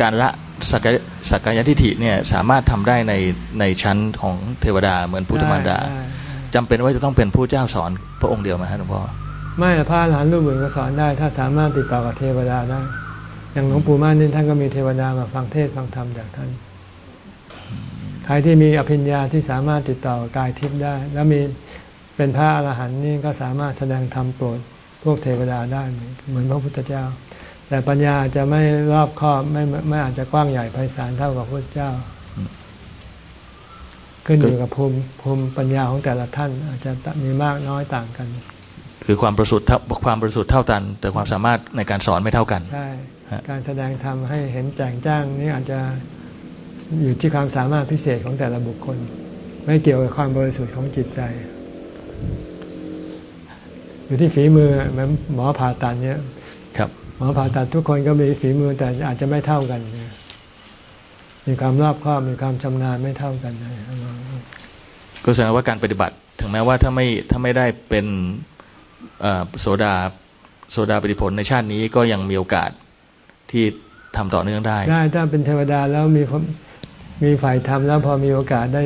Speaker 6: การละ สักกายสักกายทิฏฐิเนี่ยสามารถทำได้ในในชั้นของเทวดาเหมือนพุทธมารดา
Speaker 1: ได้ได้
Speaker 6: จำเป็นว่าจะต้องเป็นผู้เจ้าสอนพระองค์เดียวไหมครับหลวงพ่อ
Speaker 1: ไม่พระอรหันต์รูปอื่นก็สอนได้ ถ้าสามารถติดต่อกับเทวดาได้ อย่างหลวงปู่ม่านนี่ท่านก็มีเทวดามาฟังเทศน์ฟังธรรมจากท่านใครที่มีอภิญญาที่สามารถติดต่อกับกายทิพย์ได้ แล้วมีเป็นพระอรหันต์นี่ก็สามารถแสดงธรรมโปรดพวกเทวดาได้เหมือนพระพุทธเจ้า แต่ปัญญาอาจจะไม่รอบคอบไม่ไม่อาจจะกว้างใหญ่ไพศาลเท่ากับพระพุทธเจ้า ขึ้นอยู่กับภูมิภูมิปัญญาของแต่ละท่าน อาจจะมีมากน้อยต่างกัน
Speaker 6: คือความประสุทธิ์เท่าความประสุทธิ์เท่ากัน แต่ความสามารถในการสอนไม่เท่ากัน
Speaker 1: ใช่
Speaker 6: ฮะ
Speaker 1: การแสดงธรรมให้เห็นแจ่งจ้างนี่อาจจะอยู่ที่ความสามารถพิเศษของแต่ละบุคคล ไม่เกี่ยวกับความบริสุทธิ์ของจิตใจ อยู่ที่ฝีมือเหมือนหมอผ่าตัดเนี่ย
Speaker 6: ครับ
Speaker 1: หมอผ่าตัดทุกคนก็มีฝีมือแต่อาจจะไม่เท่ากันเนี่ยมีความรอบคอบมีความชำนาญไม่เท่ากันนะ
Speaker 6: ก็แสดงว่าการปฏิบัติ ถึงแม้ว่าถ้าไม่ถ้าไม่ได้เป็นเอ่อโสดาโสดาปฏิผลในชาตินี้ก็ยังมีโอกาสที่ทำต่อเนื่องได้
Speaker 1: ได้ถ้าเป็นเทวดาแล้วมีความมีฝ่ายธรรมแล้วพอมีโอกาสได้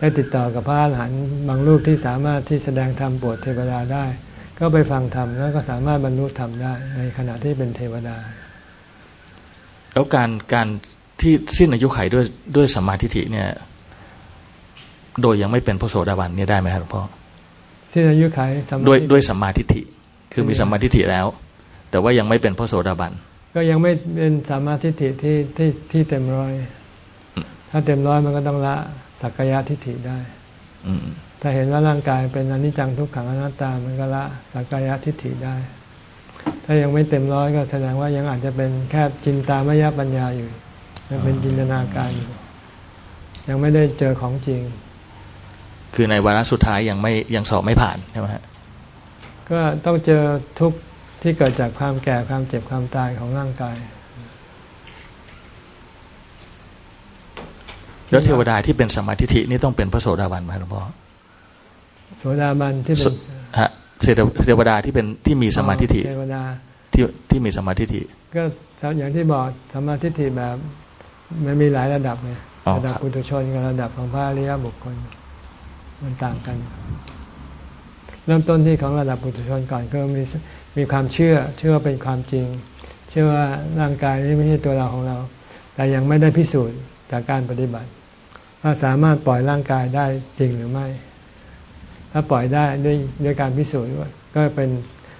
Speaker 1: ได้ติดต่อกับพระอรหันต์บางรูปที่สามารถที่แสดงธรรมโปรดเทวดาได้ ก็ไปฟังธรรมแล้วก็สามารถบรรลุธรรมได้ในขณะที่เป็นเทวดา
Speaker 6: แล้วการการที่สิ้นอายุไขด้วยด้วยสัมมาทิฏฐิเนี่ย โดยยังไม่เป็นพระโสดาบันเนี่ยได้ไหมครับหลวงพ่อ
Speaker 1: ที่อายุไขสมาธิ
Speaker 6: ด้วยด้วยสัมมาทิฏฐิคือมีสัมมาทิฏฐิแล้ว แต่ว่ายังไม่เป็นพระโสดาบัน
Speaker 1: ก็ยังไม่เป็นสามารถทิฏฐิที่ที่ที่เต็มร้อย
Speaker 6: อืม
Speaker 1: ถ้าเต็มร้อยมันก็ต้องละสักกายทิฏฐิได้
Speaker 6: อืม
Speaker 1: ถ้าเห็นว่าร่างกายเป็นอนิจจังทุกขังอนัตตามันก็ละสักกายทิฏฐิได้ ถ้ายังไม่เต็มร้อยก็แสดงว่ายังอาจจะเป็นแค่จินตามยปัญญาอยู่ยังเป็นจินตนาการอยู่ ยังไม่ได้เจอของจริง
Speaker 6: คือในวาระสุดท้ายยังไม่ยังสอบไม่ผ่านใช่ไหมฮะ
Speaker 1: ก็ต้องเจอทุกข์ที่เกิดจากความแก่ความเจ็บความตายของร่างกาย
Speaker 6: แล้วเทวดาที่เป็นสมาธินี่ต้องเป็นพระโสดาบันไหมหลวงพ่อ
Speaker 1: โสดาบันที่เป็น
Speaker 6: ฮะเทวดาที่เป็นที่มีสมาธิ
Speaker 1: เทวดา
Speaker 6: ที่ที่มีสมาธิ
Speaker 1: ก็อย่างที่บอกสมาธิแบบมันมีหลายระดับไงระดับปุถุชนกับระดับของพระอริยบุคคลมันต่างกัน เริ่มต้นที่ของระดับปุถุชนก่อนก็มีมีความเชื่อ เชื่อเป็นความจริง เชื่อว่าร่างกายนี้ไม่ใช่ตัวเราของเรา แต่ยังไม่ได้พิสูจน์จากการปฏิบัติ ว่าสามารถปล่อยร่างกายได้จริงหรือไม่ ถ้าปล่อยได้ด้วยด้วยการพิสูจน์ก็เป็น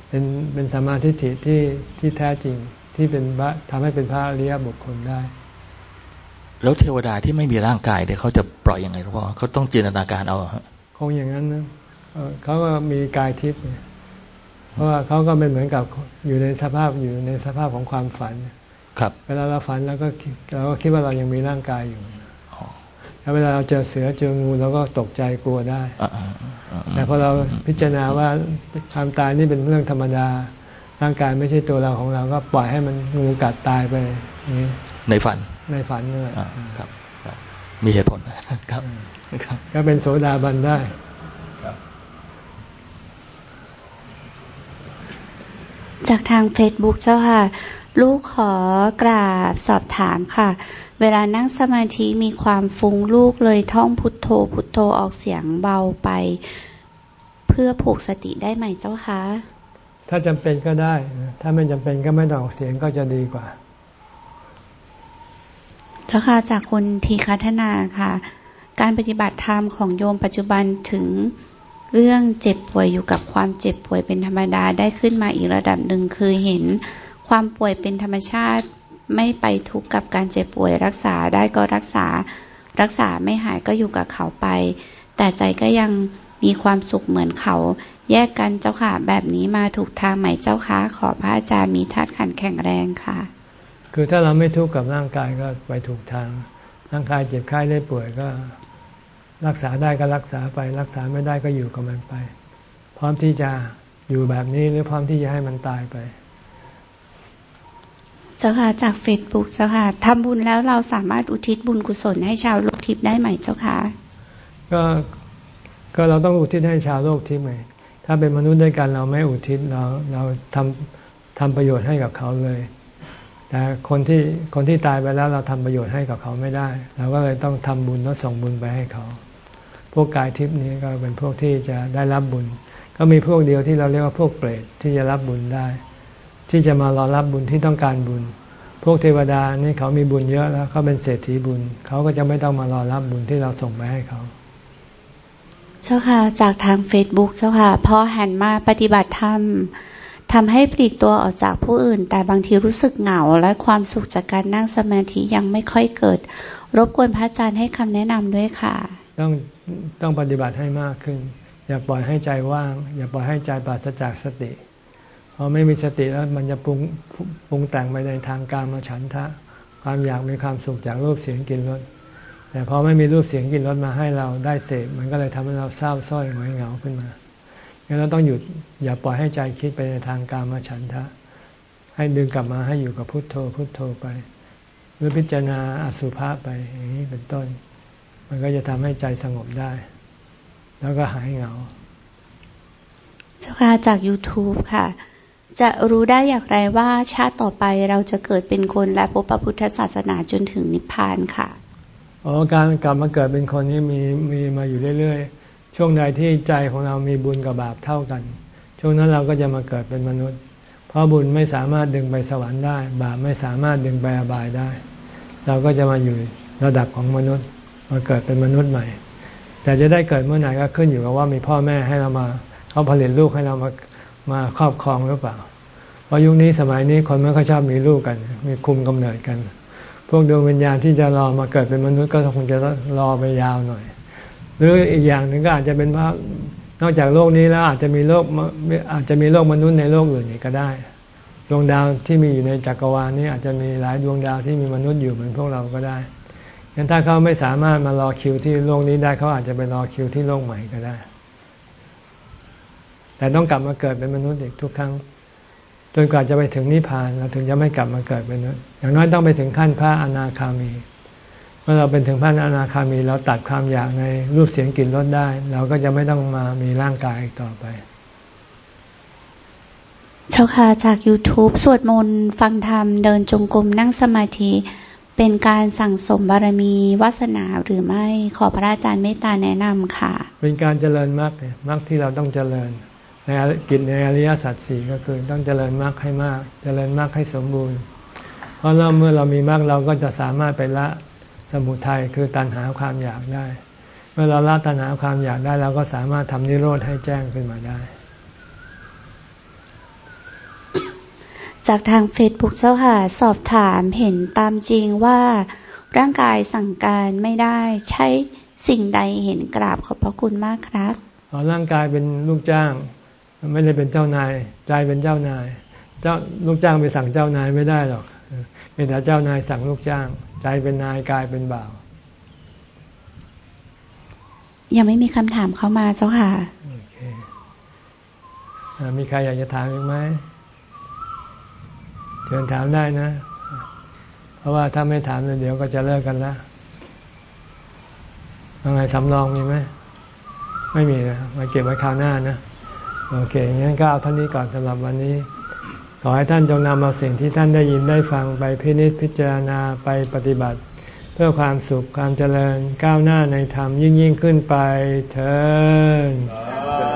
Speaker 1: เป็นเป็นสมาธิที่ที่แท้จริงที่เป็นทำให้เป็นพระอริยบุคคลได้
Speaker 6: แล้วเทวดาที่ไม่มีร่างกายเนี่ยเขาจะปล่อยอยังไงหรือเปล่าเขาต้องจินตนาการเอาฮะ
Speaker 1: คงอย่างนั้นนะเขาก็มีกายทิพย์เพราะว่าเขาก็เป็นเหมือนกับอยู่ในสภาพอยู่ในสภาพของความฝัน
Speaker 6: ครับ
Speaker 1: เวลาเราฝันแล้วก็เราก็คิดว่าเรายังมีร่างกายอยู่ แล้วเวลาเราเจอเสือเจองูเราก็ตกใจกลัวได้ แต่พอเราพิจารณาว่าความตายนี่เป็นเรื่องธรรมดา ร่างกายไม่ใช่ตัวเราของเราก็ปล่อยให้มันงูกัดตายไป
Speaker 6: นี้ในฝัน
Speaker 1: ในฝันเลย
Speaker 6: ครับ มีเหตุผลครับ
Speaker 1: ก็เป็นโสดาบันได้
Speaker 3: จากทางเฟซบุ๊กเจ้าค่ะ ลูกขอกราบสอบถามค่ะ เวลานั่งสมาธิมีความฟุ้งลูกเลยท่องพุทโธ พุทโธออกเสียงเบาไป เพื่อผูกสติได้ไหมเจ้าคะ
Speaker 1: ถ้าจำเป็นก็ได้ ถ้าไม่จำเป็นก็ไม่ต้องออกเสียงก็จะดีกว่า
Speaker 3: เจ้าค่ะจากคุณทีคัฒนาค่ะ การปฏิบัติธรรมของโยมปัจจุบันถึงเรื่องเจ็บป่วยอยู่กับความเจ็บป่วยเป็นธรรมดาได้ขึ้นมาอีกระดับหนึ่งคือเห็นความป่วยเป็นธรรมชาติ ไม่ไปทุกข์กับการเจ็บป่วย รักษาได้ก็รักษา รักษาไม่หายก็อยู่กับเขาไป แต่ใจก็ยังมีความสุขเหมือนเขา แยกกันเจ้าค่ะ แบบนี้มาถูกทางไหมเจ้าคะขอพระอาจารย์มีธาตุขันแข็งแรงค่ะ
Speaker 1: คือถ้าเราไม่ทุกข์กับร่างกายก็ไปถูกทาง ร่างกายเจ็บไข้ได้ป่วยก็ รักษาได้ก็รักษาไป รักษาไม่ได้ก็อยู่กับมันไป พร้อมที่จะอยู่แบบนี้หรือพร้อมที่จะให้มันตายไป
Speaker 3: เจ้าค่ะจากเฟซบุ๊กเจ้าค่ะทำบุญแล้วเราสามารถอุทิศบุญกุศลให้ชาวโลกทิพย์ได้ไหมเจ้าค่ะ
Speaker 1: ก็ก็เราต้องอุทิศให้ชาวโลกทิพย์ไหมถ้าเป็นมนุษย์ด้วยกันเราไม่อุทิศเราเราทำทำประโยชน์ให้กับเขาเลย แต่คนที่คนที่ตายไปแล้วเราทำประโยชน์ให้กับเขาไม่ได้เราก็เลยต้องทำบุญแล้วส่งบุญไปให้เขา พวกกายทิพย์นี้ก็เป็นพวกที่จะได้รับบุญ ก็มีพวกเดียวที่เราเรียกว่าพวกเปรตที่จะรับบุญได้ ที่จะมารอรับบุญที่ต้องการบุญ พวกเทวดานี่เขามีบุญเยอะแล้วเขาเป็นเศรษฐีบุญ เขาก็จะไม่ต้องมารอรับบุญที่เราส่งไปให้เขา
Speaker 3: เจ้าค่ะ จากทางเฟซบุ๊กเจ้าค่ะพอหันมาปฏิบัติธรรมทำให้ปลีกตัวออกจากผู้อื่น แต่บางทีรู้สึกเหงา และความสุขจากการนั่งสมาธิยังไม่ค่อยเกิด รบกวนพระอาจารย์ให้คำแนะนำด้วยค่ะ
Speaker 1: ต้องต้องปฏิบัติให้มากขึ้น อย่าปล่อยให้ใจว่าง อย่าปล่อยให้ใจปราศจากสติ พอไม่มีสติแล้วมันจะปรุงปรุงแต่งไปในทางการมาฉันทะ ความอยากมีความสุขจากรูปเสียงกลิ่นรสแต่พอไม่มีรูปเสียงกลิ่นรสมาให้เราได้เสพมันก็เลยทำให้เราเศร้าส้อยหงอยเหงาขึ้นมางั้นเราต้องหยุดอย่าปล่อยให้ใจคิดไปในทางการมาฉันทะ ให้ดึงกลับมาให้อยู่กับพุทโธพุทโธไป หรือพิจารณาอสุภะไปอย่างนี้เป็นต้น มันก็จะทำให้ใจสงบได้ แล้วก็หายเหงา
Speaker 3: เจ้าค่ะจาก YouTube ค่ะ จะรู้ได้อย่างไรว่าชาติต่อไปเราจะเกิดเป็นคนและพบพระพุทธศาสนาจนถึงนิพพานค่ะ
Speaker 1: อ๋อการกลับมาเกิดเป็นคนนี้มีมีมาอยู่เรื่อยๆ ช่วงใดที่ใจของเรามีบุญกับบาปเท่ากัน ช่วงนั้นเราก็จะมาเกิดเป็นมนุษย์ เพราะบุญไม่สามารถดึงไปสวรรค์ได้ บาปไม่สามารถดึงไปอบายได้ เราก็จะมาอยู่ระดับของมนุษย์ มาเกิดเป็นมนุษย์ใหม่ แต่จะได้เกิดเมื่อไหร่ก็ขึ้นอยู่กับว่ามีพ่อแม่ให้เรามาเขาผลิตลูกให้เรามา มาครอบครองหรือเปล่า เพราะยุคนี้สมัยนี้คนไม่ค่อยชอบมีลูกกัน มีคุมกำเนิดกัน พวกดวงวิญญาณที่จะรอมาเกิดเป็นมนุษย์ก็คงจะรอไปยาวหน่อย หรืออีกอย่างหนึ่งก็อาจจะเป็นว่านอกจากโลกนี้แล้วอาจจะมีโลกอาจจะมีโลกมนุษย์ในโลกอื่นอีกก็ได้ดวงดาวที่มีอยู่ในจักรวาลนี้อาจจะมีหลายดวงดาวที่มีมนุษย์อยู่เหมือนพวกเราก็ได้งั้นถ้าเขาไม่สามารถมารอคิวที่โลกนี้ได้เขาอาจจะไปรอคิวที่โลกใหม่ก็ได้ แต่ต้องกลับมาเกิดเป็นมนุษย์อีกทุกครั้งจนกว่าจะไปถึงนิพพานเราถึงจะไม่กลับมาเกิดเป็นมนุษย์อย่างน้อยต้องไปถึงขั้นพระอนาคามี เมื่อเราเป็นถึงพระอนาคามีเราตัดความอยากในรูปเสียงกลิ่นรสได้ เราก็จะไม่ต้องมามีร่างกายอีกต่อไป
Speaker 3: เจ้าค่ะจาก YouTube สวดมนต์ฟังธรรม เดินจงกรมนั่งสมาธิ เป็นการสั่งสมบารมีวาสนาหรือไม่ขอพระอาจารย์เมตตาแนะนำค่ะ
Speaker 1: เป็นการเจริญมรรคมรรคที่เราต้องเจริญ ในกิจในอริยสัจสี่ก็คือต้องเจริญมรรคให้มาก เจริญมรรคให้สมบูรณ์ เพราะเราเมื่อเรามีมรรคเราก็จะสามารถไปละสมุทัยคือตัณหาความอยากได้ เมื่อเราละตัณหาความอยากได้เราก็สามารถทำนิโรธให้แจ้งขึ้นมาได้
Speaker 3: จากทางเฟซบุ๊กเจ้าค่ะสอบถามเห็นตามจริงว่าร่างกายสั่งการไม่ได้ใช้สิ่งใดเห็นกราบขอบพระคุณมากครับ
Speaker 1: อ๋อร่างกายเป็นลูกจ้าง ไม่ได้เป็นเจ้านายใจเป็นเจ้านาย เจ้าลูกจ้างไปสั่งเจ้านายไม่ได้หรอกเป็นแต่เจ้านายสั่งลูกจ้าง ใจเป็นนายกายเป็นบ่าว
Speaker 3: ยังไม่มีคำถามเข้ามาเจ้าค่ะ
Speaker 1: โอเคมีใครอยากจะถามอีกไหมเชิญถามได้นะ เพราะว่าถ้าไม่ถามเดี๋ยวก็จะเลิกกันแล้วอะไรสำรองมีไหม ไม่มีนะ มาเก็บไว้คราวหน้านะ โอเค งั้นก็เอาท่านนี้ก่อนสำหรับวันนี้ ขอให้ท่านจงนำเอาสิ่งที่ท่านได้ยินได้ฟังไปพินิจพิจารณาไปปฏิบัติ เพื่อความสุขความเจริญก้าวหน้าในธรรมยิ่งยิ่งขึ้นไปเถิด